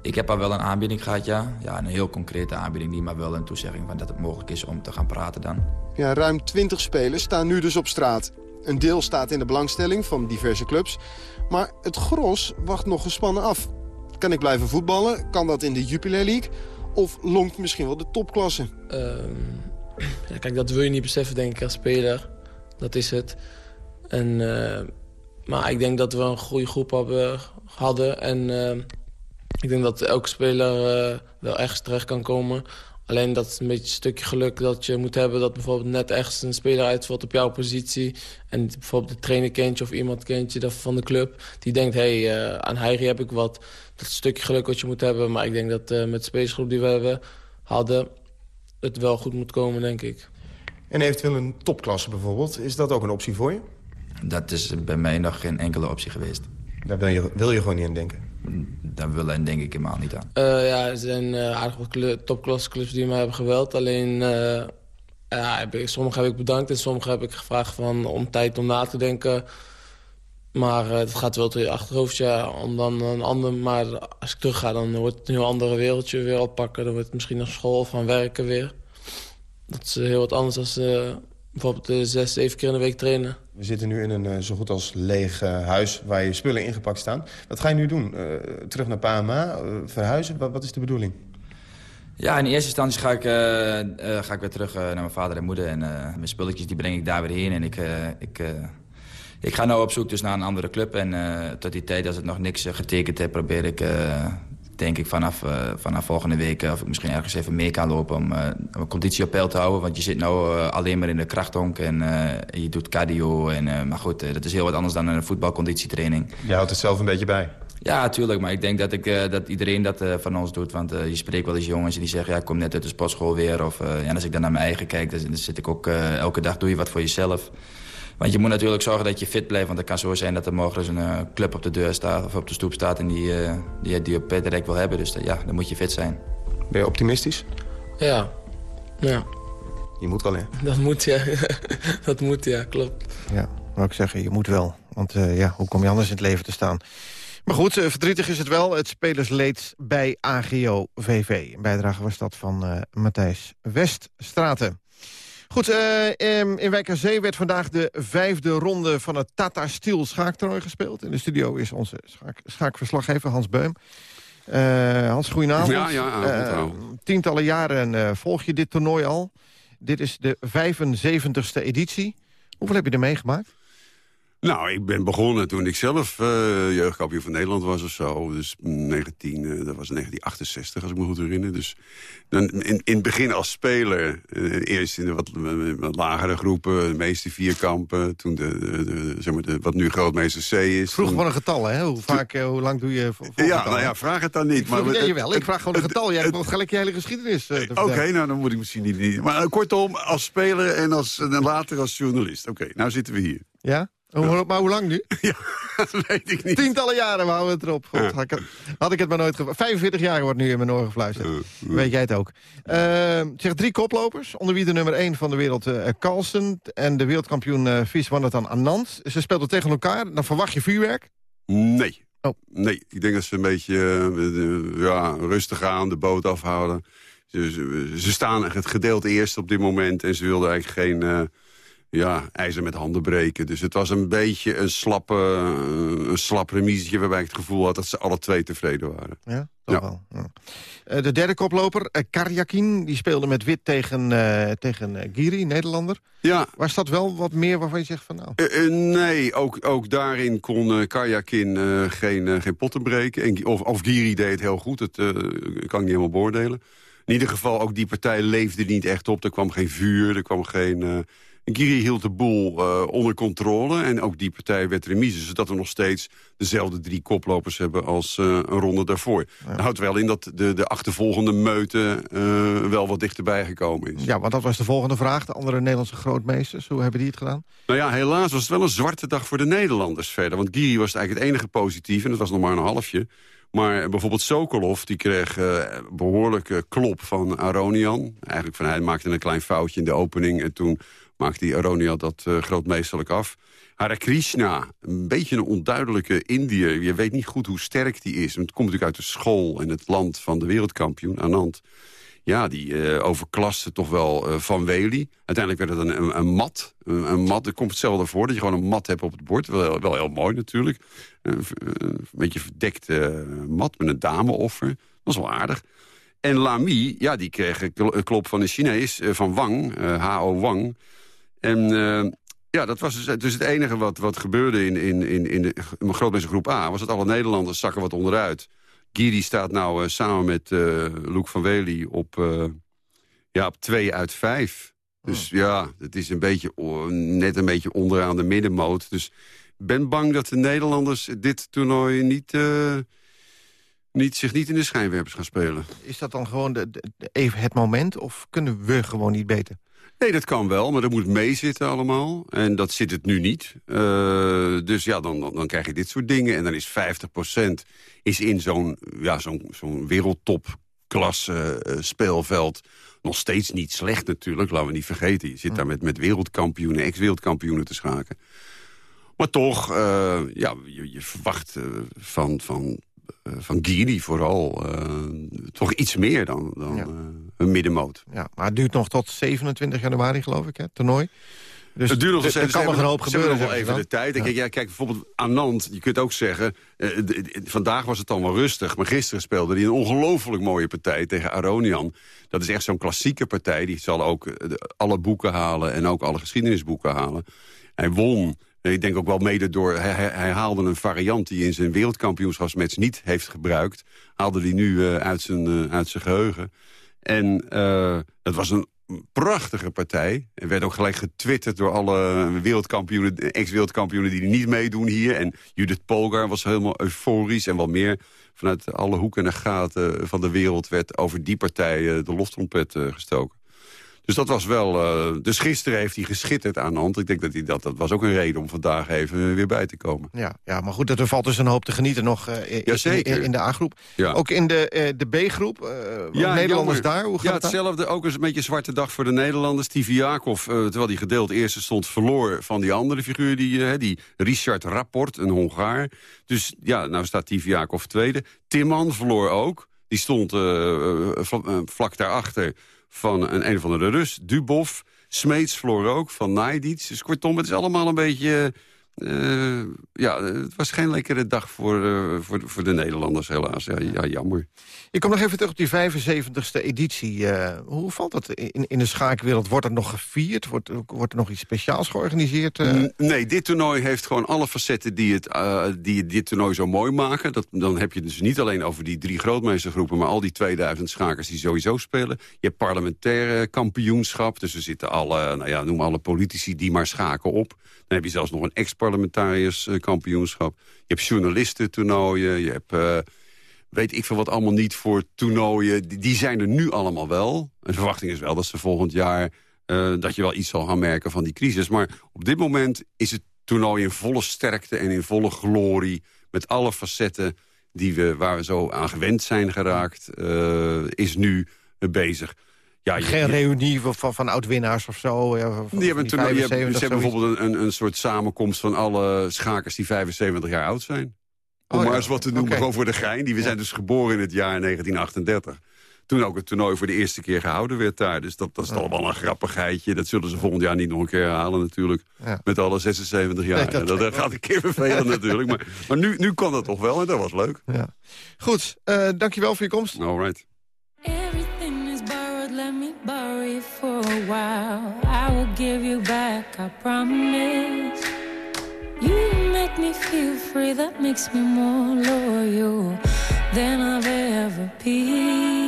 Ik heb al wel een aanbieding gehad, ja. Ja, een heel concrete aanbieding, die maar wel een toezegging van dat het mogelijk is om te gaan praten dan. Ja, ruim 20 spelers staan nu dus op straat. Een deel staat in de belangstelling van diverse clubs. Maar het gros wacht nog gespannen af. Kan ik blijven voetballen? Kan dat in de Jupiler League? Of longt misschien wel de topklasse? Um, ja, kijk, dat wil je niet beseffen, denk ik, als speler. Dat is het. En, uh, maar ik denk dat we een goede groep hebben, hadden. En uh, ik denk dat elke speler uh, wel ergens terecht kan komen. Alleen dat is een beetje een stukje geluk dat je moet hebben... dat bijvoorbeeld net echt een speler uitvalt op jouw positie... en bijvoorbeeld de trainer kent je of iemand kent je van de club... die denkt, hé, hey, aan Heiri heb ik wat. Dat is stukje geluk wat je moet hebben. Maar ik denk dat uh, met de spelersgroep die we hebben, hadden... het wel goed moet komen, denk ik. En eventueel een topklasse bijvoorbeeld. Is dat ook een optie voor je? Dat is bij mij nog geen enkele optie geweest. Daar wil je, wil je gewoon niet aan denken? Daar wil en denk ik helemaal niet aan. Uh, ja, er zijn uh, aardig wat topklasse clubs die me hebben geweld. Alleen, uh, ja, heb ik, sommige heb ik bedankt en sommige heb ik gevraagd van, om tijd om na te denken. Maar uh, het gaat wel door je achterhoofd, ja. Om dan een ander, maar als ik terug ga, dan wordt het een heel andere wereldje weer oppakken. Dan wordt het misschien nog school van werken weer. Dat is heel wat anders dan uh, bijvoorbeeld zes, zeven keer in de week trainen. We zitten nu in een zo goed als leeg huis waar je spullen ingepakt staan. Wat ga je nu doen? terug naar PMA? verhuizen? Wat, wat is de bedoeling? Ja, in eerste instantie ga ik, uh, uh, ga ik weer terug uh, naar mijn vader en moeder. En mijn spulletjes die breng ik daar weer heen. En ik, ik, ik ga nu op zoek dus naar een andere club. En tot die tijd, als ik nog niks getekend heb, probeer ik... denk ik vanaf, vanaf volgende week of ik misschien ergens even mee kan lopen... om mijn conditie op peil te houden. Want je zit nu alleen maar in de krachthonk en je doet cardio. En, maar goed, dat is heel wat anders dan een voetbalconditietraining. Je houdt het zelf een beetje bij? Ja, natuurlijk. Maar ik denk dat, ik, dat iedereen dat van ons doet. Want je spreekt wel eens jongens die zeggen... ja, ik kom net uit de sportschool weer. Of ja, als ik dan naar mijn eigen kijk, dan, dan zit ik ook... elke dag doe je wat voor jezelf. Want je moet natuurlijk zorgen dat je fit blijft. Want het kan zo zijn dat er morgen eens een club op de deur staat... of op de stoep staat en die, die, die op direct wil hebben. Dus ja, dan moet je fit zijn. Ben je optimistisch? Ja. Ja. Je moet wel, hè? Dat moet, ja. (laughs) dat moet, ja. Klopt. Ja, wou ik zeggen, je moet wel. Want ja, hoe kom je anders in het leven te staan? Maar goed, eh, verdrietig is het wel. Het spelersleed bij AGO VV. Een bijdrage was dat van uh, Matthijs Weststraten. Goed, uh, in Wijk aan Zee werd vandaag de vijfde ronde van het Tata Steel schaaktoernooi gespeeld. In de studio is onze schaak, schaakverslaggever Hans Beum. Uh, Hans, goedenavond. Ja, ja, tientallen jaren volg je dit toernooi al. Dit is de 75ste editie. Hoeveel heb je er meegemaakt? Nou, ik ben begonnen toen ik zelf uh, jeugdkampioen van Nederland was of zo. Dus 19, uh, dat was 1968, als ik me goed herinner. Dus dan in, in het begin als speler, uh, eerst in de wat, wat, lagere groepen, de meeste vierkampen. Toen de, de, zeg maar de, wat nu grootmeester C is. Vroeg gewoon een getal, hè? Hoe, vaak, hoe lang doe je voor Ja, nou ja, vraag het dan niet. Ik, maar, je wel. ik vraag gewoon een getal. Jij hebt gelijk je hele geschiedenis Oké, okay, nou dan moet ik misschien niet... Maar kortom, als speler en, als, en later als journalist. Oké, okay, nou zitten we hier. Ja? Ja. Maar hoe lang nu? (laughs) Ja, dat weet ik niet. Tientallen jaren we houden het erop. God, had, ik, het maar nooit gevraagd. 45 jaar wordt nu in mijn oren gefluisterd. Weet jij het ook. Uh, zeg drie koplopers. Onder wie de nummer 1 van de wereld uh, Carlsen. En de wereldkampioen Vies Wandertan Anand. Ze speelden tegen elkaar. Dan verwacht je vuurwerk? Nee. Oh. Nee, ik denk dat ze een beetje uh, ja, rustig aan de boot afhouden. Ze, ze, ze, staan het gedeelte eerst op dit moment. En ze wilden eigenlijk geen ja, ijzer met handen breken. Dus het was een beetje een slappe, een slap remisetje... waarbij ik het gevoel had dat ze alle twee tevreden waren. Ja, toch wel. Ja. Uh, de derde koploper, uh, Karjakin, die speelde met wit tegen, uh, tegen Giri, Nederlander. Ja. Was dat wel wat meer waarvan je zegt van nou... nee, ook, ook daarin kon Karjakin geen, geen potten breken. En, of, of Giri deed het heel goed, dat kan ik niet helemaal beoordelen. In ieder geval, ook die partij leefde niet echt op. Er kwam geen vuur, er kwam geen Giri hield de boel uh, onder controle. En ook die partij werd remise. Zodat we nog steeds dezelfde drie koplopers hebben als uh, een ronde daarvoor. Ja. Dat houdt wel in dat de, de achtervolgende meute uh, wel wat dichterbij gekomen is. Ja, want dat was de volgende vraag. De andere Nederlandse grootmeesters, hoe hebben die het gedaan? Nou ja, helaas was het wel een zwarte dag voor de Nederlanders verder. Want Giri was eigenlijk het enige positief. En dat was nog maar een halfje. Maar bijvoorbeeld Sokolov, die kreeg uh, behoorlijke klop van Aronian. Eigenlijk van hij maakte een klein foutje in de opening. En toen maakt die Aronia dat uh, grootmeesterlijk af. Hare Krishna, een beetje een onduidelijke Indiër. Je weet niet goed hoe sterk die is. Het komt natuurlijk uit de school en het land van de wereldkampioen, Anand. Ja, die uh, overklaste toch wel uh, Van Wely. Uiteindelijk werd het een, een, mat. Een, mat. Er komt hetzelfde voor dat je gewoon een mat hebt op het bord. Wel, wel heel mooi natuurlijk. Een, beetje verdekte mat met een dameoffer. Dat is wel aardig. En Lamy, ja, die kreeg een klop van een Chinees, van Wang, H.O. Wang. En uh, ja, dat was dus, dus, het enige wat, wat gebeurde in, in, in, in de groep A... was dat alle Nederlanders zakken wat onderuit. Giri staat nou uh, samen met uh, Luc van Wely op, ja, op twee uit vijf. Dus oh. ja, het is een beetje, net een beetje onderaan de middenmoot. Dus ben bang dat de Nederlanders dit toernooi niet, niet, zich niet in de schijnwerpers gaan spelen. Is dat dan gewoon de, de, even het moment of kunnen we gewoon niet beter? Nee, dat kan wel, maar dat moet meezitten allemaal. En dat zit het nu niet. Uh, dus ja, dan, dan, krijg je dit soort dingen. En dan is 50% is in zo'n ja, zo'n zo'n wereldtopklasse uh, speelveld nog steeds niet slecht natuurlijk. Laten we niet vergeten, je zit daar met, met wereldkampioenen, ex-wereldkampioenen te schaken. Maar toch, eh, ja, je, verwacht eh, van, van, eh, van Giri vooral eh, toch iets meer dan, dan eh, een middenmoot. Ja, maar het duurt nog tot 27 januari, geloof ik, hè, toernooi. Dus het duurt nog er- kan nog een hoop gebeuren. nog even de tijd. Kijk, ja, kijk, bijvoorbeeld Anand, je kunt ook zeggen... eh, vandaag was het dan wel rustig, maar gisteren speelde hij een ongelooflijk mooie partij tegen Aronian. Dat is echt zo'n klassieke partij. Die zal ook eh, de- alle boeken halen en ook alle geschiedenisboeken halen. Hij won, eh, ik denk ook wel mede door... Hij, haalde een variant die in zijn wereldkampioenschapsmatch niet heeft gebruikt. Haalde hij nu eh, uit, zijn, eh, uit zijn geheugen. En eh, het was een prachtige partij. Er werd ook gelijk getwitterd door alle wereldkampioenen, ex-wereldkampioenen die niet meedoen hier. En Judith Polgar was helemaal euforisch en wat meer. Vanuit alle hoeken en gaten van de wereld werd over die partij de loftrompet gestoken. Dus dat was wel... eh, dus gisteren heeft hij geschitterd aan de hand. Ik denk dat hij dat... Dat was ook een reden om vandaag even weer bij te komen. Ja, ja, maar goed, er valt dus een hoop te genieten nog eh, in, Jazeker. in, in de A-groep. Ja. Ook in de, eh, de B-groep, eh, Nederlanders jammer. daar, hoe gaat ja, daar? hetzelfde. Ook een beetje zwarte dag voor de Nederlanders. Tiviakov, eh terwijl hij gedeeld eerste stond, verloor van die andere figuur. Die, die Richard Rapport, een Hongaar. Dus ja, nou staat Tiviakov tweede. Timman verloor ook. Die stond vla- vlak daarachter van een, een of andere Rus. Dubov. Smeets verloor ook van Najdic. Dus kortom, het is allemaal een beetje... eh, ja, het was geen lekkere dag voor, eh, voor, voor de Nederlanders, helaas. Ja, ja, jammer. Ik kom nog even terug op die 75ste editie. Eh, hoe valt dat in, in de schaakwereld? Wordt er nog gevierd? Wordt, wordt er nog iets speciaals georganiseerd? Nee, dit toernooi heeft gewoon alle facetten die, het, die dit toernooi zo mooi maken. Dat, dan heb je dus niet alleen over die drie grootmeestergroepen... maar al die 2000 schakers die sowieso spelen. Je hebt parlementaire kampioenschap. Dus er zitten alle, nou ja, noem alle politici die maar schaken op. Dan heb je zelfs nog een ex-parlementariërs eh, kampioenschap. Je hebt journalistentoernooien. Je hebt... eh, weet ik veel wat allemaal niet voor toernooien. Die, zijn er nu allemaal wel. En de verwachting is wel dat ze volgend jaar... eh, dat je wel iets zal gaan merken van die crisis. Maar op dit moment is het toernooi in volle sterkte en in volle glorie... met alle facetten die we, waar we zo aan gewend zijn geraakt... eh, is nu eh, bezig. Ja, je- Geen je- reunie van, van, oud-winnaars of zo? ja, van- die hebben, toernooi- je hebt- 75, ze hebben zoiets. bijvoorbeeld een, een, een soort samenkomst van alle schakers die 75 jaar oud zijn. Om Oh, maar ja. eens wat te noemen, gewoon voor de gein. Die we zijn dus geboren in het jaar 1938. Toen ook het toernooi voor de eerste keer gehouden werd daar. Dus dat, dat is allemaal een grappigheidje. Dat zullen ze volgend jaar niet nog een keer herhalen natuurlijk. Ja. Met alle 76 jaar. Nee, dat, (laughs) gaat een keer vervelen natuurlijk. Maar, maar nu, nu kon dat toch wel en dat was leuk. Ja. Goed, eh, dankjewel voor je komst. All right. While. I will give you back, I promise. You make me feel free, that makes me more loyal than I've ever been.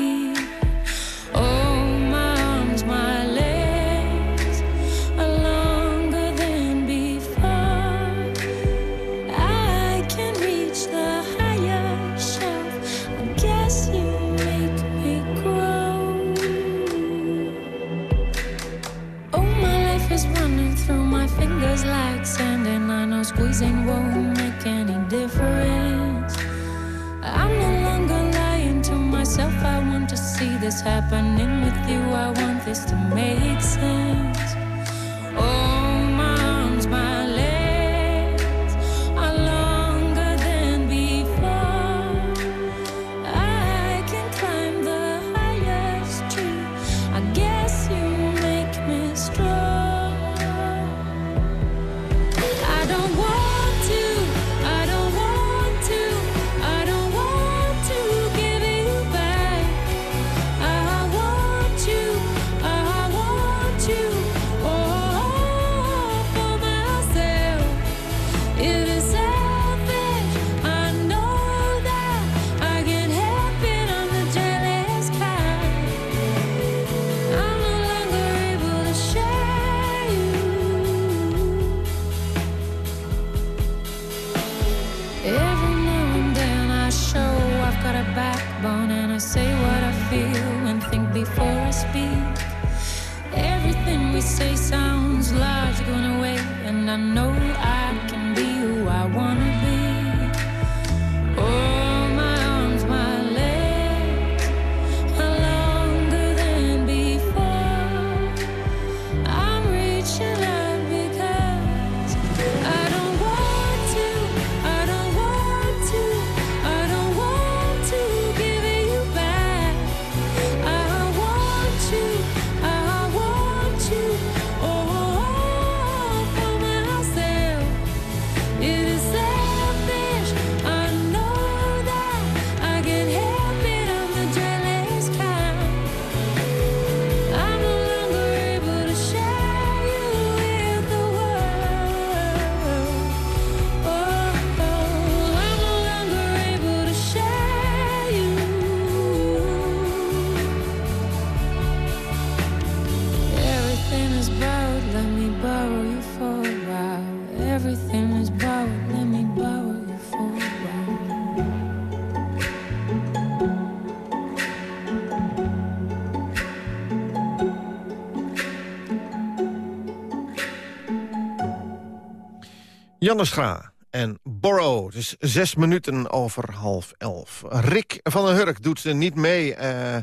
Janne Schra en Borrow. Het is zes minuten over half elf. Rick van den Hurk doet niet mee uh,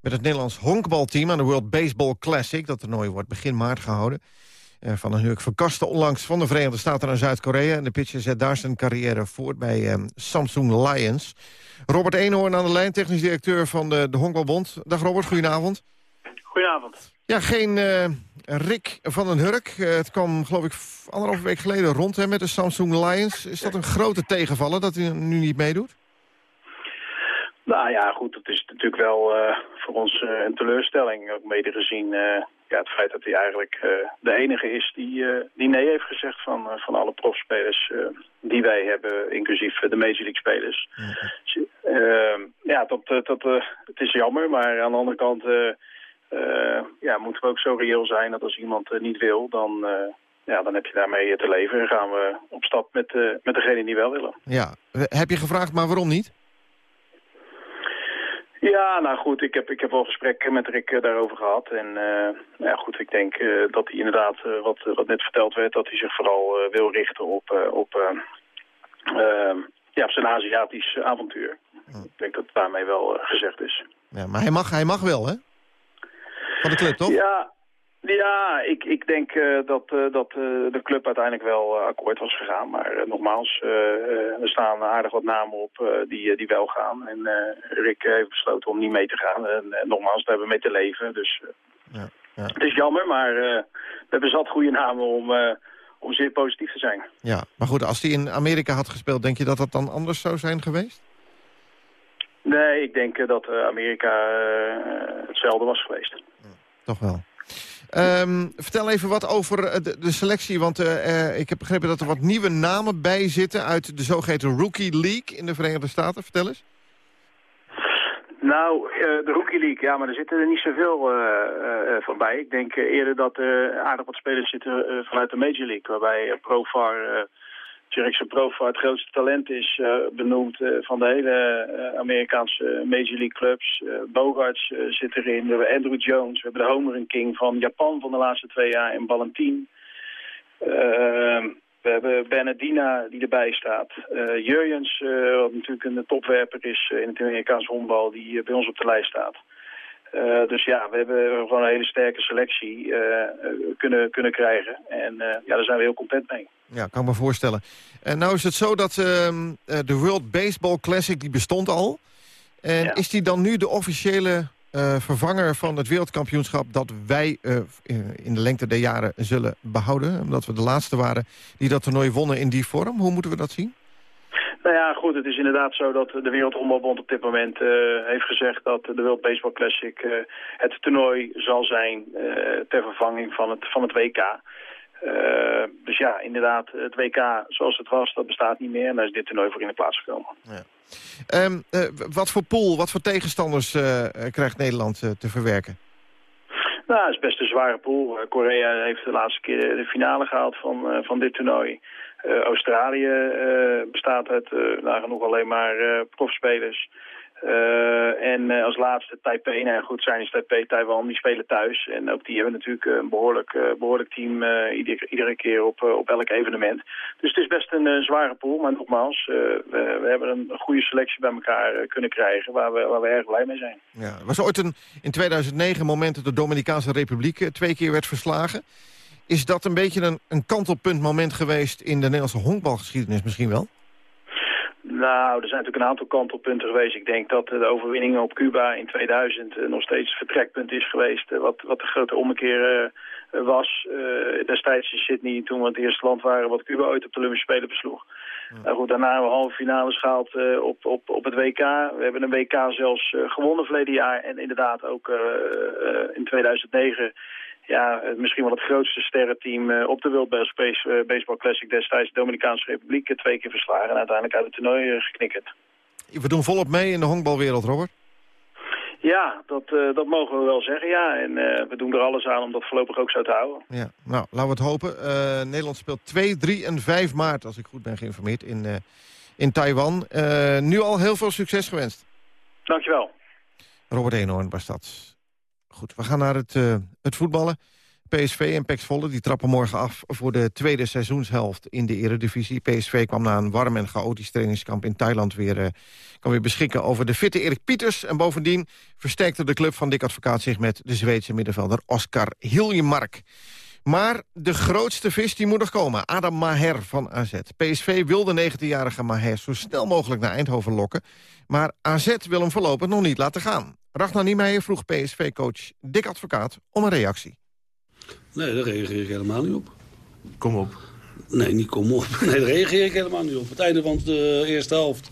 met het Nederlands honkbalteam... aan de World Baseball Classic. Dat toernooi wordt begin maart gehouden. Uh, van den Hurk verkaste onlangs van de Verenigde Staten naar Zuid-Korea... en de pitcher zet daar zijn carrière voort bij uh, Samsung Lions. Robert Eenhoorn aan de lijn, technisch directeur van de, de Honkbalbond. Dag Robert, goedenavond. Goedenavond. Ja, geen uh, Rick van den Hurk. Uh, het kwam, geloof ik, anderhalve week geleden rond hè, met de Samsung Lions. Is dat een grote tegenvaller dat hij nu niet meedoet? Nou ja, goed, het is natuurlijk wel uh, voor ons een teleurstelling. Ook mede gezien ja, het feit dat hij eigenlijk de enige is die, die nee heeft gezegd van, van alle profspelers die wij hebben, inclusief de Major League spelers. Ja, dat, dat, het is jammer, maar aan de andere kant... Uh, ja, moeten we ook zo reëel zijn dat als iemand uh, niet wil, dan, uh, ja, dan heb je daarmee te leven. En gaan we op stap met, met degene die wel willen. Ja, heb je gevraagd, maar waarom niet? Ja, nou goed, ik heb, ik heb wel gesprekken met Rick daarover gehad. En ja, goed, ik denk dat hij inderdaad, wat, wat net verteld werd, dat hij zich vooral wil richten op, op, ja, op zijn Aziatisch avontuur. Ik denk dat het daarmee wel gezegd is. Ja, maar hij mag, hij mag wel, hè? Van de club, toch? Ja, ja ik, ik denk uh, dat, uh, dat uh, de club uiteindelijk wel akkoord was gegaan. Maar nogmaals, er staan aardig wat namen op die, die wel gaan. En Rick heeft besloten om niet mee te gaan. En nogmaals, daar hebben we mee te leven. Dus ja, ja. het is jammer, maar we hebben zat goede namen om, om zeer positief te zijn. Ja, maar goed, als hij in Amerika had gespeeld, denk je dat dat dan anders zou zijn geweest? Nee, ik denk dat Amerika hetzelfde was geweest. Toch wel. Um, vertel even wat over de, de selectie, want uh, ik heb begrepen dat er wat nieuwe namen bij zitten... uit de zogeheten Rookie League in de Verenigde Staten. Vertel eens. Nou, de Rookie League, ja, maar er zitten er niet zoveel uh, van bij. Ik denk eerder dat er aardig wat spelers zitten vanuit de Major League... waarbij Profar Jackson Profar het grootste talent is uh, benoemd uh, van de hele uh, Amerikaanse Major League clubs. Bogarts zit erin, we hebben Andrew Jones, we hebben de Homer King van Japan van de laatste twee jaar en Valentin. we hebben Bernardina die erbij staat. Jurjens, wat natuurlijk een topwerper is in het Amerikaanse honkbal, die bij ons op de lijst staat. Uh, dus ja, we hebben gewoon een hele sterke selectie uh, kunnen, kunnen krijgen. En uh, ja, daar zijn we heel content mee. Ja, kan me voorstellen. En nou is het zo dat ehm, de World Baseball Classic, die bestond al. En ja. is die dan nu de officiële vervanger van het wereldkampioenschap... dat wij in de lengte der jaren zullen behouden? Omdat we de laatste waren die dat toernooi wonnen in die vorm. Hoe moeten we dat zien? Nou ja, goed, het is inderdaad zo dat de Wereldhonkbalbond op dit moment uh, heeft gezegd dat de World Baseball Classic uh, het toernooi zal zijn uh, ter vervanging van het, van het WK. dus ja, inderdaad, het WK zoals het was, dat bestaat niet meer. En daar is dit toernooi voor in de plaats gekomen. Ja. Um, wat voor pool, wat voor tegenstanders krijgt Nederland te verwerken? Nou, het is best een zware pool. Korea heeft de laatste keer de finale gehaald van, van dit toernooi. Uh, Australië uh, bestaat uit uh, nagenoeg alleen maar profspelers. en als laatste Taipei, nou goed, zijn is Taipei, Taiwan, die spelen thuis. En ook die hebben natuurlijk een behoorlijk, behoorlijk team ieder, iedere keer op, op elk evenement. Dus het is best een zware pool, maar nogmaals, we, we, hebben een goede selectie bij elkaar kunnen krijgen waar we, waar we erg blij mee zijn. Ja, was ooit een, in 2009 een moment dat de Dominicaanse Republiek twee keer werd verslagen. Is dat een beetje een, een kantelpuntmoment geweest in de Nederlandse honkbalgeschiedenis misschien wel? Nou, er zijn natuurlijk een aantal kantelpunten geweest. Ik denk dat de overwinning op Cuba in 2000 nog steeds een vertrekpunt is geweest. Wat, wat de grote ommekeer uh, was. Uh, destijds in Sydney, toen we het eerste land waren wat Cuba ooit op de Olympische Spelen besloeg. Ja. Nou goed, daarna hebben we halve finales gehaald op, op, op het WK. We hebben een WK zelfs gewonnen verleden jaar. En inderdaad ook in 2009 ja, misschien wel het grootste sterrenteam uh, op de World Baseball Classic destijds, de Dominicaanse Republiek, twee keer verslagen en uiteindelijk uit het toernooi geknikkerd. We doen volop mee in de honkbalwereld, Robert. Ja, dat, uh, dat mogen we wel zeggen, ja. En we doen er alles aan om dat voorlopig ook zo te houden. Ja, nou, laten we het hopen. Nederland speelt 2, 3 en 5 maart, als ik goed ben geïnformeerd, in, in Taiwan. nu al heel veel succes gewenst. Dankjewel. Robert Eenhoorn was dat. Goed, we gaan naar het, uh, het voetballen. PSV en Pek Zwolle die trappen morgen af voor de tweede seizoenshelft in de eredivisie. PSV kwam na een warm en chaotisch trainingskamp in Thailand weer, uh, kan weer beschikken over de fitte Erik Pieters. En bovendien versterkte de club van Dick Advocaat zich met de Zweedse middenvelder Oscar Hiljemark. Maar de grootste vis die moet nog komen. Adam Maher van AZ. PSV wil de 19-jarige Maher zo snel mogelijk naar Eindhoven lokken. Maar AZ wil hem voorlopig nog niet laten gaan. Ragnar Niemeyer vroeg PSV-coach Dick Advocaat om een reactie. Nee, daar reageer ik helemaal niet op. Kom op. Nee, niet kom op. (laughs) Nee, daar reageer ik helemaal niet op. Het einde van de eerste helft.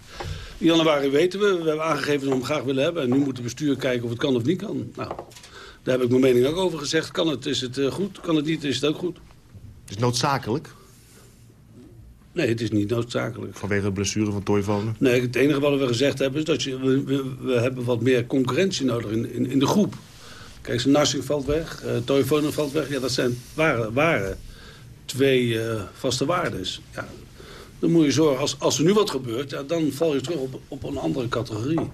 In januari weten we, we hebben aangegeven dat we hem graag willen hebben. En nu moet het bestuur kijken of het kan of niet kan. Nou, daar heb ik mijn mening ook over gezegd. Kan het, is het eh, goed. Kan het niet, is het ook goed. Het is noodzakelijk? Nee, het is niet noodzakelijk. Vanwege de blessure van Toivonen? Nee, het enige wat we gezegd hebben is dat je, we, we, we hebben wat meer concurrentie nodig in, in, in de groep. Kijk, Narsing valt weg, uh, valt weg. Ja, dat zijn waren, waren twee uh, vaste waardes. Ja, dan moet je zorgen, als, als er nu wat gebeurt, ja, dan val je terug op, op een andere categorie.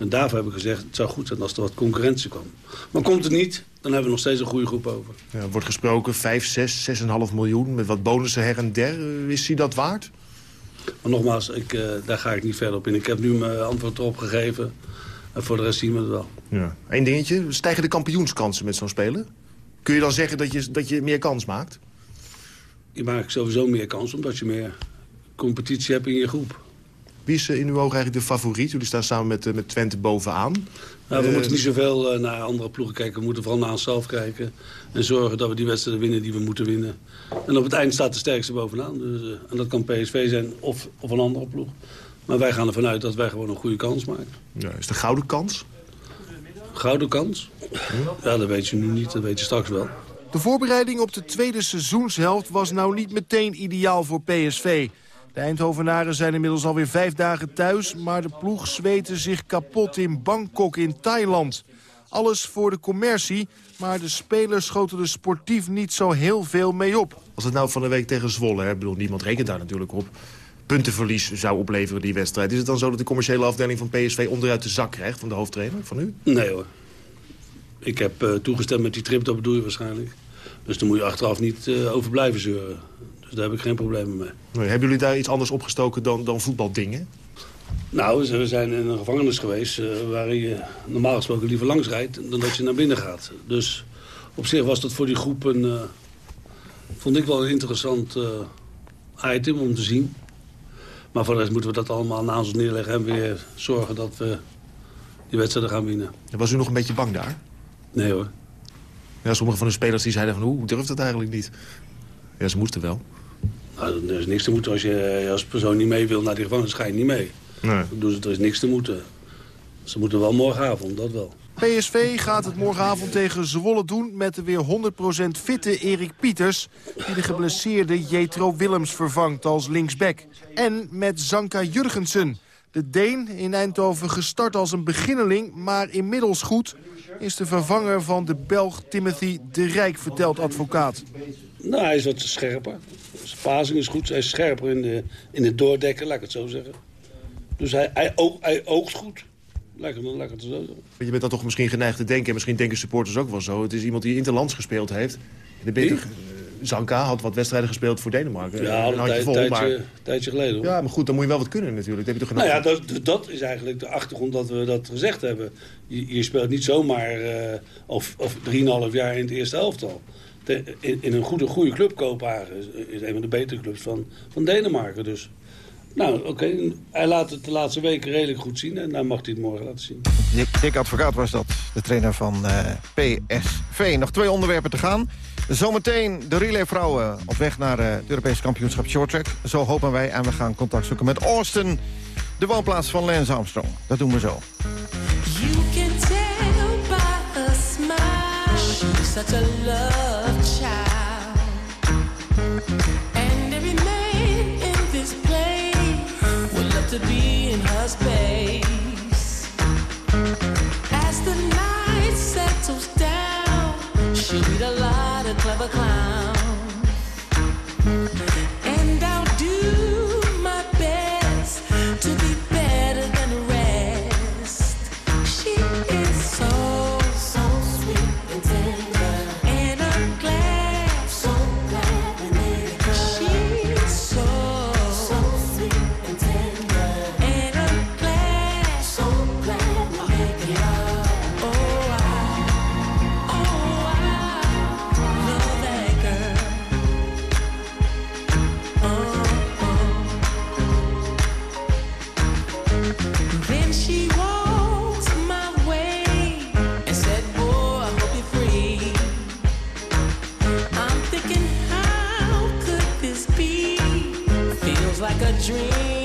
En daarvoor hebben we gezegd, het zou goed zijn als er wat concurrentie kwam. Maar komt het niet, dan hebben we nog steeds een goede groep over. Ja, er wordt gesproken 5, 6, 6,5 miljoen met wat bonussen her en der. Is hij dat waard? Maar nogmaals, ik, uh, daar ga ik niet verder op in. Ik heb nu mijn antwoord erop gegeven. En voor de rest zien we het wel. Ja. Eén dingetje, stijgen de kampioenskansen met zo'n speler? Kun je dan zeggen dat je, dat je meer kans maakt? Je maakt sowieso meer kans, omdat je meer competitie hebt in je groep. Wie is in uw ogen eigenlijk de favoriet? Jullie staan samen met, met Twente bovenaan. Nou, we uh, moeten niet zoveel uh, naar andere ploegen kijken. We moeten vooral naar onszelf kijken. En zorgen dat we die wedstrijden winnen die we moeten winnen. En op het eind staat de sterkste bovenaan. Dus, uh, en dat kan PSV zijn of, of een andere ploeg. Maar wij gaan ervan uit dat wij gewoon een goede kans maken. Ja, is de gouden kans? Gouden kans? Ja, dat weet je nu niet. Dat weet je straks wel. De voorbereiding op de tweede seizoenshelft was nou niet meteen ideaal voor PSV. De Eindhovenaren zijn inmiddels alweer vijf dagen thuis... maar de ploeg zweette zich kapot in Bangkok in Thailand. Alles voor de commercie, maar de spelers schoten er sportief niet zo heel veel mee op. Als het nou van de week tegen Zwolle, hè, bedoel, niemand rekent daar natuurlijk op... puntenverlies zou opleveren die wedstrijd. Is het dan zo dat de commerciële afdeling van PSV onderuit de zak krijgt... van de hoofdtrainer, van u? Nee hoor. Ik heb uh, toegestemd met die trip, dat bedoel je waarschijnlijk. Dus daar moet je achteraf niet uh, over blijven zeuren. Dus daar heb ik geen problemen mee. Nee, hebben jullie daar iets anders opgestoken dan, dan voetbaldingen? Nou, we zijn in een gevangenis geweest uh, waar je normaal gesproken liever langs rijdt dan dat je naar binnen gaat. Dus op zich was dat voor die groep een, uh, vond ik wel een interessant uh, item om te zien. Maar voor de rest moeten we dat allemaal naast ons neerleggen en weer zorgen dat we die wedstrijden gaan winnen. Was u nog een beetje bang daar? Nee hoor. Ja, sommige van de spelers die zeiden van, hoe durft dat eigenlijk niet? Ja, ze moesten wel. Nou, er is niks te moeten als je als persoon niet mee wil naar die gevangenis, ga je niet mee. Nee. Dus er is niks te moeten. Ze moeten wel morgenavond, dat wel. PSV gaat het morgenavond tegen Zwolle doen met de weer 100% fitte Erik Pieters... die de geblesseerde Jetro Willems vervangt als linksback. En met Zanka Jurgensen. De Deen in Eindhoven gestart als een beginneling, maar inmiddels goed... is de vervanger van de Belg Timothy de Rijk, vertelt advocaat. Nou, hij is wat scherper. Zijn passing is goed. Hij is scherper in, de, in het doordekken, laat ik het zo zeggen. Dus hij, hij, oog, hij oogt goed. Laat ik, laat ik het zo zeggen. Je bent dan toch misschien geneigd te denken... en misschien denken supporters ook wel zo... het is iemand die interlands gespeeld heeft. De beter, Zanka had wat wedstrijden gespeeld voor Denemarken. Ja, een tijd, vol, tijdje, maar... tijdje geleden. Hoor. Ja, maar goed, dan moet je wel wat kunnen natuurlijk. Dat heb je toch nou ja, dat, dat is eigenlijk de achtergrond dat we dat gezegd hebben. Je, je speelt niet zomaar uh, of, of 3,5 jaar in het eerste elftal. In, in, een goede, goede club Kopenhagen is, is een van de betere clubs van, van Denemarken. Dus nou, oké. Okay. Hij laat het de laatste weken redelijk goed zien. En dan mag hij het morgen laten zien. Dick, Dick Advocaat was dat, de trainer van uh, PSV. Nog twee onderwerpen te gaan. Zometeen de relayvrouwen op weg naar uh, het Europese kampioenschap shorttrack. Zo hopen wij. En we gaan contact zoeken met Austin, de woonplaats van Lance Armstrong. Dat doen we zo. You can tell by a smile She's such a love to be in her space. As the night settles down She'll meet a lot of clever clowns like a dream.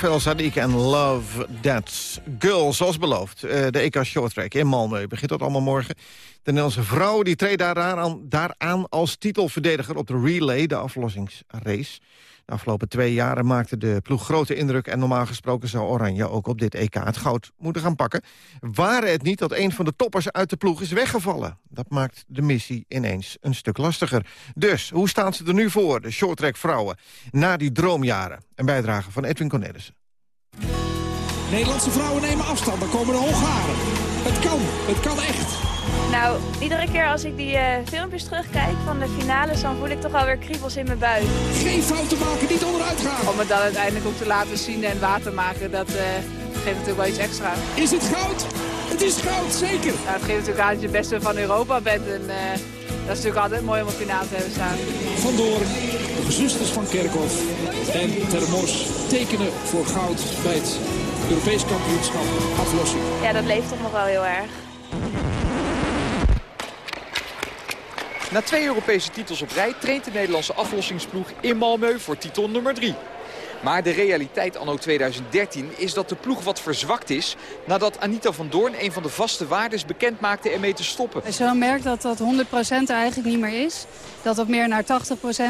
Rafael Sadiq en Love That Girl, zoals beloofd. Eh, de EK Shorttrack in Malmö begint dat allemaal morgen. De Nederlandse vrouw die treedt daaraan, daaraan als titelverdediger op de relay, de aflossingsrace. De afgelopen twee jaren maakte de ploeg grote indruk... en normaal gesproken zou Oranje ook op dit EK het goud moeten gaan pakken. Waren het niet dat een van de toppers uit de ploeg is weggevallen? Dat maakt de missie ineens een stuk lastiger. Dus, hoe staan ze er nu voor, de shorttrack vrouwen... na die droomjaren? Een bijdrage van Edwin Cornelissen. Nederlandse vrouwen nemen afstand, dan komen de Hongaren. Het kan, het kan echt. Nou, iedere keer als ik die eh, filmpjes terugkijk van de finales, dan voel ik toch alweer kriebels in mijn buik. Geen fouten maken, niet onderuit gaan. Om het dan uiteindelijk ook te laten zien en waar te maken, dat eh, geeft natuurlijk wel iets extra. Is het goud? Het is goud, zeker. Nou, het geeft natuurlijk aan dat je het beste van Europa bent. En eh, dat is natuurlijk altijd mooi om op finale te hebben staan. Vandoor, de gezusters van Kerkhoff en Termors tekenen voor goud bij het Europees kampioenschap aflossing. Ja, dat leeft toch nog wel heel erg. Na twee Europese titels op rij traint de Nederlandse aflossingsploeg in Malmö voor titel nummer 3. Maar de realiteit anno 2013 is dat de ploeg wat verzwakt is... nadat Anita van Doorn een van de vaste waardes bekend maakte ermee te stoppen. Als je dan merkt dat dat 100% er eigenlijk niet meer is... dat het meer naar 80%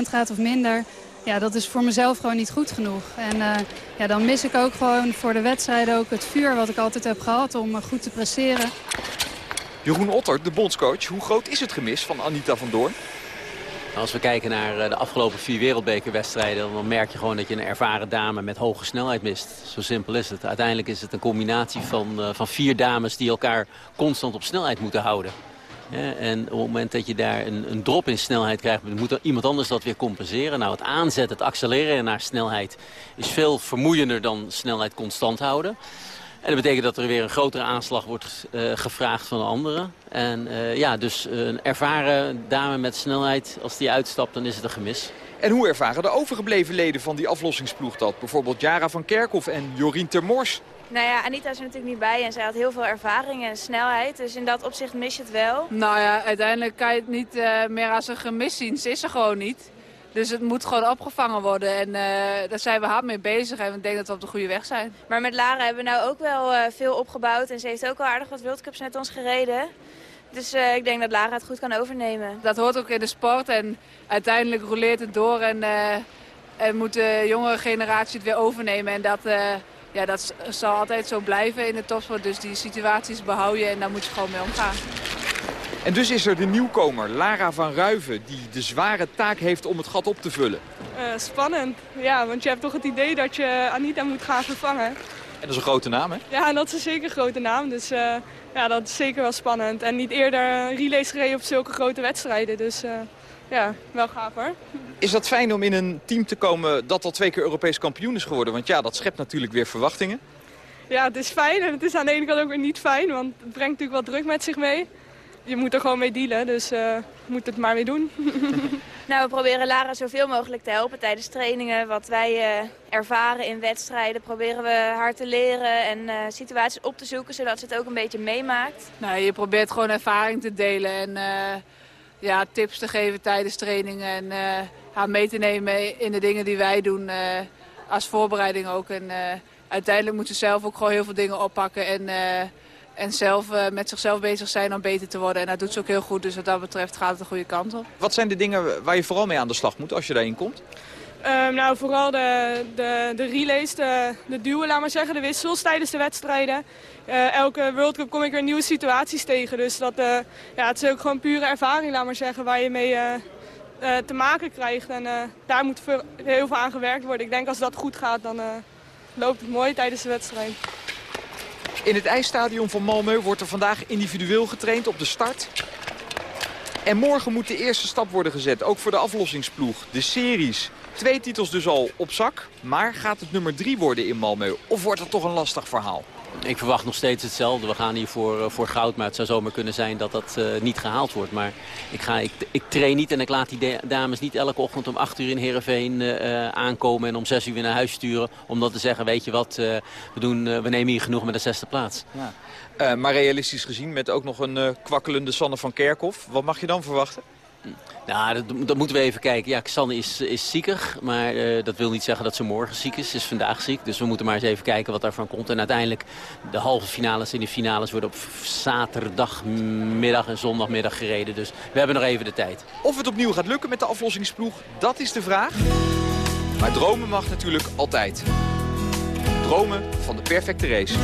gaat of minder... ja, dat is voor mezelf gewoon niet goed genoeg. En eh, ja, dan mis ik ook gewoon voor de wedstrijden ook het vuur wat ik altijd heb gehad... om eh, goed te presteren. Jeroen Otter, de bondscoach, hoe groot is het gemis van Anita van Doorn? Als we kijken naar eh, de afgelopen vier wereldbekerwedstrijden... dan merk je gewoon dat je een ervaren dame met hoge snelheid mist. Zo simpel is het. Uiteindelijk is het een combinatie van, eh, van vier dames... die elkaar constant op snelheid moeten houden. En op het moment dat je daar een, een drop in snelheid krijgt... moet iemand anders dat weer compenseren. Nou, het aanzetten, het accelereren naar snelheid... is veel vermoeiender dan snelheid constant houden. En dat betekent dat er weer een grotere aanslag wordt uh, gevraagd van de anderen. En uh, ja, dus een ervaren dame met snelheid, als die uitstapt, dan is het een gemis. En hoe ervaren de overgebleven leden van die aflossingsploeg dat? Bijvoorbeeld Jara van Kerkhoff en Jorien Termors. Nou ja, Anita is er natuurlijk niet bij en zij had heel veel ervaring en snelheid. Dus in dat opzicht mis je het wel. Nou ja, uiteindelijk kan je het niet uh, meer als een gemis zien. Ze is er gewoon niet. Dus het moet gewoon opgevangen worden. En uh, daar zijn we hard mee bezig. En ik denk dat we op de goede weg zijn. Maar met Lara hebben we nou ook wel uh, veel opgebouwd. En ze heeft ook al aardig wat World Cups met ons gereden. Dus uh, ik denk dat Lara het goed kan overnemen. Dat hoort ook in de sport. En uiteindelijk roleert het door. En, en moet de jongere generatie het weer overnemen. En dat, ja, dat zal altijd zo blijven in de topsport. Dus die situaties behoud je en daar moet je gewoon mee omgaan. En dus is er de nieuwkomer, Lara van Ruiven, die de zware taak heeft om het gat op te vullen. Uh, spannend, ja, want je hebt toch het idee dat je Anita moet gaan vervangen. En dat is een grote naam, hè? Ja, en dat is zeker een grote naam, dus uh, ja, dat is zeker wel spannend. En niet eerder relays gereden op zulke grote wedstrijden, dus uh, ja, wel gaaf hoor. Is dat fijn om in een team te komen dat al twee keer Europees kampioen is geworden? Want ja, dat schept natuurlijk weer verwachtingen. Ja, het is fijn en het is aan de ene kant ook weer niet fijn, want het brengt natuurlijk wat druk met zich mee je moet er gewoon mee dealen, dus uh, moet het maar weer doen. (laughs) (laughs) nou, we proberen Lara zoveel mogelijk te helpen tijdens trainingen. Wat wij uh, ervaren in wedstrijden proberen we haar te leren en uh, situaties op te zoeken, zodat ze het ook een beetje meemaakt. Nou, je probeert gewoon ervaring te delen en ja, tips te geven tijdens trainingen. En haar mee te nemen in de dingen die wij doen als voorbereiding ook. En uiteindelijk moet ze zelf ook gewoon heel veel dingen oppakken en En zelf eh, met zichzelf bezig zijn om beter te worden. En dat doet ze ook heel goed. Dus wat dat betreft gaat het de goede kant op. Wat zijn de dingen waar je vooral mee aan de slag moet als je daarin komt? Ehm, nou, vooral de, de, de relays, de, de duwen, laat maar zeggen, de wissels tijdens de wedstrijden. Eh, elke World Cup kom ik weer nieuwe situaties tegen. Dus dat, eh, ja, het is ook gewoon pure ervaring, laat maar zeggen, waar je mee eh, te maken krijgt. En daar moet veel, heel veel aan gewerkt worden. Ik denk als dat goed gaat, dan loopt het mooi tijdens de wedstrijd. In het ijsstadion van Malmö wordt er vandaag individueel getraind op de start. En morgen moet de eerste stap worden gezet, ook voor de aflossingsploeg. De series. Twee titels dus al op zak. Maar gaat het nummer drie worden in Malmö? Of wordt het toch een lastig verhaal? Ik verwacht nog steeds hetzelfde. We gaan hier voor, eh, voor goud, maar het zou zomaar kunnen zijn dat dat uh, niet gehaald wordt. Maar ik, ga, ik, ik train niet en ik laat die dames niet elke ochtend om 8 uur in Heerenveen uh, aankomen... en om 6 uur weer naar huis sturen om dan te zeggen, weet je wat, we, doen, we nemen hier genoeg met de zesde plaats. Ja. maar realistisch gezien met ook nog een kwakkelende Sanne van Kerkhoff, wat mag je dan verwachten? Nou, dat, dat, moeten we even kijken. Ja, Xanne is, is ziekig, maar uh, dat wil niet zeggen dat ze morgen ziek is. Ze is vandaag ziek, dus we moeten maar eens even kijken wat daarvan komt. En uiteindelijk, de halve finales en de finales worden op zaterdagmiddag en zondagmiddag gereden. Dus we hebben nog even de tijd. Of het opnieuw gaat lukken met de aflossingsploeg, dat is de vraag. Maar dromen mag natuurlijk altijd. Dromen van de perfecte race.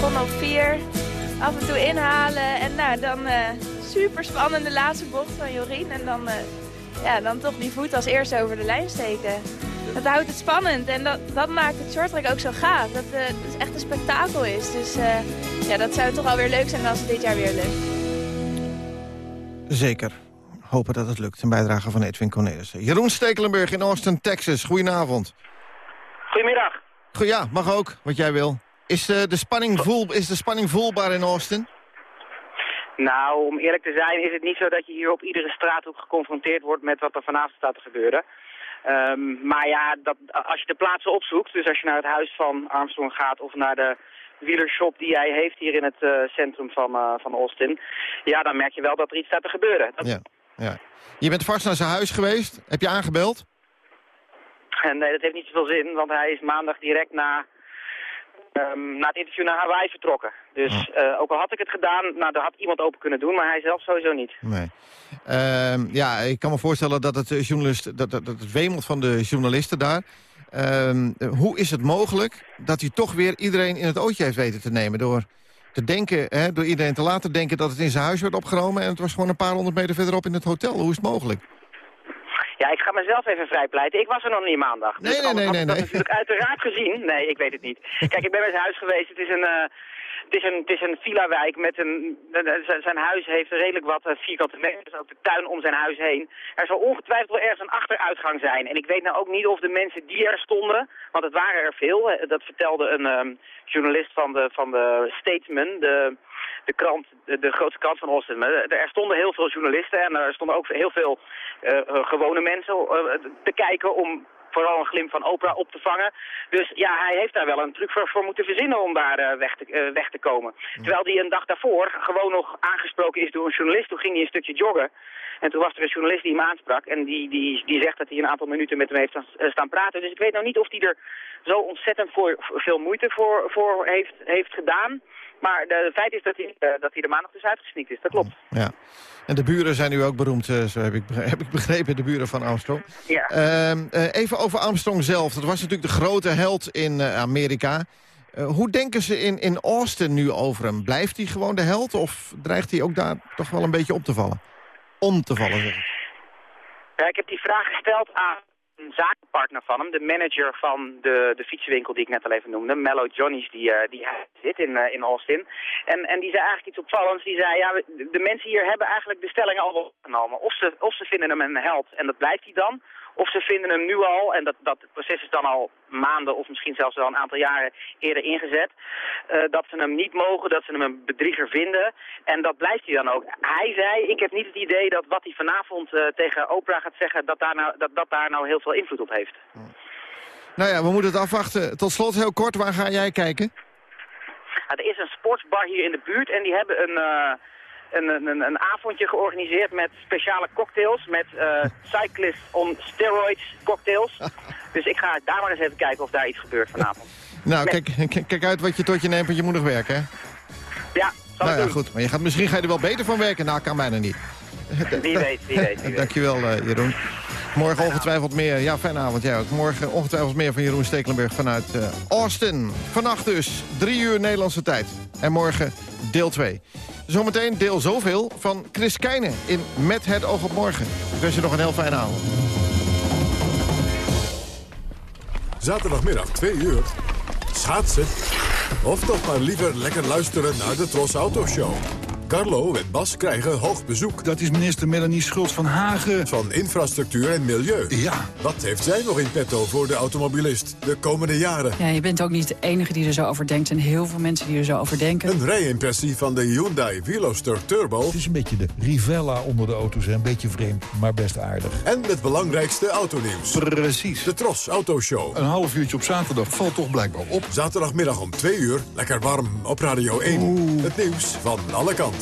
Van op 4, af en toe inhalen. En nou, dan uh, super spannende laatste bocht van Jorien. En dan, uh, ja, dan toch die voet als eerste over de lijn steken. Dat houdt het spannend en dat, dat maakt het shorttrack ook zo gaaf. Dat uh, het echt een spektakel is. Dus ja, dat zou toch alweer leuk zijn als het dit jaar weer lukt. Zeker. Hopen dat het lukt. Een bijdrage van Edwin Cornelissen. Jeroen Stekelenburg in Austin, Texas. Goedenavond. Goedemiddag. Goeie, ja, mag ook, wat jij wil. Is, uh, de spanning voel, is de spanning voelbaar in Austin? Nou, om eerlijk te zijn is het niet zo dat je hier op iedere straathoek geconfronteerd wordt met wat er vanavond staat te gebeuren. Um, maar ja, dat, als je de plaatsen opzoekt, dus als je naar het huis van Armstrong gaat of naar de wielershop die hij heeft hier in het uh, centrum van, uh, van Austin, ja, dan merk je wel dat er iets staat te gebeuren. Dat... Ja, ja. Je bent vast naar zijn huis geweest. Heb je aangebeld? En nee, dat heeft niet zoveel zin, want hij is maandag direct na um, na het interview naar Hawaii vertrokken. Dus uh, ook al had ik het gedaan, nou, daar had iemand open kunnen doen, maar hij zelf sowieso niet. Nee. Uh, ja, ik kan me voorstellen dat het, eh, journalist, dat, dat, dat het wemelt van de journalisten daar. Uh, hoe is het mogelijk dat hij toch weer iedereen in het ootje heeft weten te nemen... door te denken, hè, door iedereen te laten denken dat het in zijn huis werd opgenomen... en het was gewoon een paar honderd meter verderop in het hotel. Hoe is het mogelijk? Ja, ik ga mezelf even vrijpleiten. Ik was er nog niet maandag. Nee, dus nee, nee, nee, nee. Dat natuurlijk uiteraard gezien. Nee, ik weet het niet. Kijk, ik ben bij zijn huis geweest. Het is een... Uh, het is een, het is een villa-wijk met een... Zijn huis heeft redelijk wat vierkante meters, ook de tuin om zijn huis heen. Er zal ongetwijfeld wel ergens een achteruitgang zijn. En ik weet nou ook niet of de mensen die er stonden, want het waren er veel, dat vertelde een um, journalist van de, van de Statesman, de, de krant, de, de grootste krant van Austin. Er stonden heel veel journalisten en er stonden ook heel veel uh, gewone mensen uh, te kijken om vooral een glimp van Oprah op te vangen. Dus ja, hij heeft daar wel een truc voor, voor moeten verzinnen om daar uh, weg, te, uh, weg te komen. Terwijl hij een dag daarvoor gewoon nog aangesproken is door een journalist. Toen ging hij een stukje joggen. En toen was er een journalist die hem aansprak. En die, die, die zegt dat hij een aantal minuten met hem heeft staan praten. Dus ik weet nou niet of hij er zo ontzettend voor, veel moeite voor, voor heeft, heeft gedaan. Maar de, het feit is dat hij, dat hij de maandag dus uitgesneakt is. Dat klopt. Ja. En de buren zijn nu ook beroemd, zo heb ik, (laughs) heb ik begrepen, de buren van Armstrong. Ja. Uh, even over Armstrong zelf. Dat was natuurlijk de grote held in Amerika. hoe denken ze in, in Austin nu over hem? Blijft hij gewoon de held of dreigt hij ook daar toch wel een beetje op te vallen? Om te vallen, zeg ik. Ja, ik heb die vraag gesteld aan een zakenpartner van hem, de manager van de, de fietsenwinkel die ik net al even noemde, Mellow Johnny's, die, uh, die zit in, in Austin. En, en die zei eigenlijk iets opvallends. Die zei, ja, de mensen hier hebben eigenlijk de stelling al genomen. Of ze, of ze vinden hem een held en dat blijft hij dan, of ze vinden hem nu al, en dat, dat proces is dan al maanden of misschien zelfs wel een aantal jaren eerder ingezet, uh, dat ze hem niet mogen, dat ze hem een bedrieger vinden. En dat blijft hij dan ook. Hij zei, ik heb niet het idee dat wat hij vanavond uh, tegen Oprah gaat zeggen, dat, daar nou, dat dat daar nou heel veel invloed op heeft. Nou ja, we moeten het afwachten. Tot slot heel kort, waar ga jij kijken? Nou, er is een sportsbar hier in de buurt en die hebben een... Uh, een, een, een, avondje georganiseerd met speciale cocktails. Met uh, (laughs) Cyclist on Steroids cocktails. dus ik ga daar maar eens even kijken of daar iets gebeurt vanavond. (laughs) Nou, kijk, kijk, kijk uit wat je tot je neemt, want je moet nog werken, hè? Ja, zal Nou ik ja, doen. goed. Maar je gaat, misschien ga je er wel beter van werken. Nou, kan bijna niet. Wie weet, wie weet, wie (laughs) weet. Dankjewel, eh, Jeroen. Morgen ongetwijfeld meer. Ja, fijne avond, jij ook. Morgen ongetwijfeld meer van Jeroen Stekelenburg vanuit eh, Austin. Vannacht dus, drie uur Nederlandse tijd. En morgen deel 2. Zometeen deel zoveel van Chris Keijnen in Met het oog op morgen. Ik wens je nog een heel fijne avond. Zaterdagmiddag 2 uur. Schaatsen. Of toch maar liever lekker luisteren naar de Tros Auto Show. Carlo en Bas krijgen hoog bezoek. Dat is minister Melanie Schultz van Hagen. Van infrastructuur en milieu. Ja. Wat heeft zij nog in petto voor de automobilist de komende jaren? Ja, je bent ook niet de enige die er zo over denkt. En heel veel mensen die er zo over denken. Een rijimpressie van de Hyundai Veloster Turbo. Het is een beetje de Rivella onder de auto's. Een beetje vreemd, maar best aardig. En het belangrijkste autonieuws. Precies. De Tros Auto Show. Een half uurtje op zaterdag valt toch blijkbaar op. Zaterdagmiddag om 2 uur. Lekker warm op Radio 1. Het nieuws van alle kanten.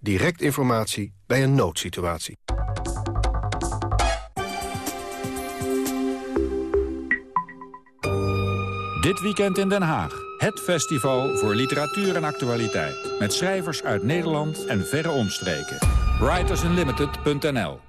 Direct informatie bij een noodsituatie. Dit weekend in Den Haag. Het festival voor literatuur en actualiteit. Met schrijvers uit Nederland en verre omstreken. Writersunlimited.nl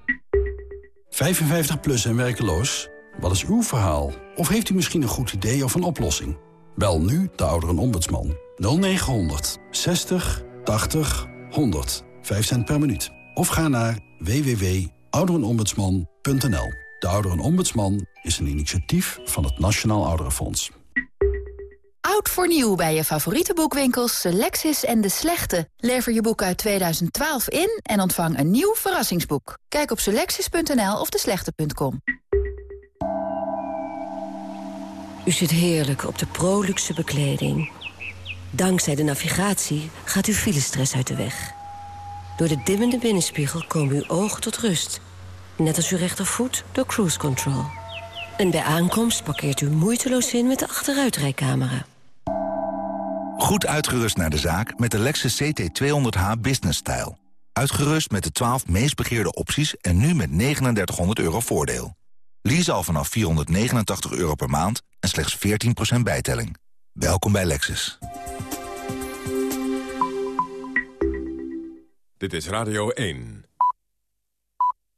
55 plus en werkeloos? Wat is uw verhaal? Of heeft u misschien een goed idee of een oplossing? Bel nu de ouderenombudsman. 0900 60 80 100. 5 cent per minuut. Of ga naar www.ouderenombudsman.nl. De Ouderenombudsman is een initiatief van het Nationaal Ouderenfonds. Oud voor nieuw bij je favoriete boekwinkels Selectis en De Slechte. Lever je boek uit 2012 in en ontvang een nieuw verrassingsboek. Kijk op selectis.nl of deslechte.com. U zit heerlijk op de Proluxe bekleding. Dankzij de navigatie gaat uw filestress uit de weg. Door de dimmende binnenspiegel komen uw ogen tot rust. Net als uw rechtervoet door cruise control. En bij aankomst parkeert u moeiteloos in met de achteruitrijcamera. Goed uitgerust naar de zaak met de Lexus CT200h Business Style. Uitgerust met de 12 meest begeerde opties en nu met 3900 euro voordeel. Lease al vanaf 489 euro per maand en slechts 14% bijtelling. Welkom bij Lexus. Dit is Radio 1.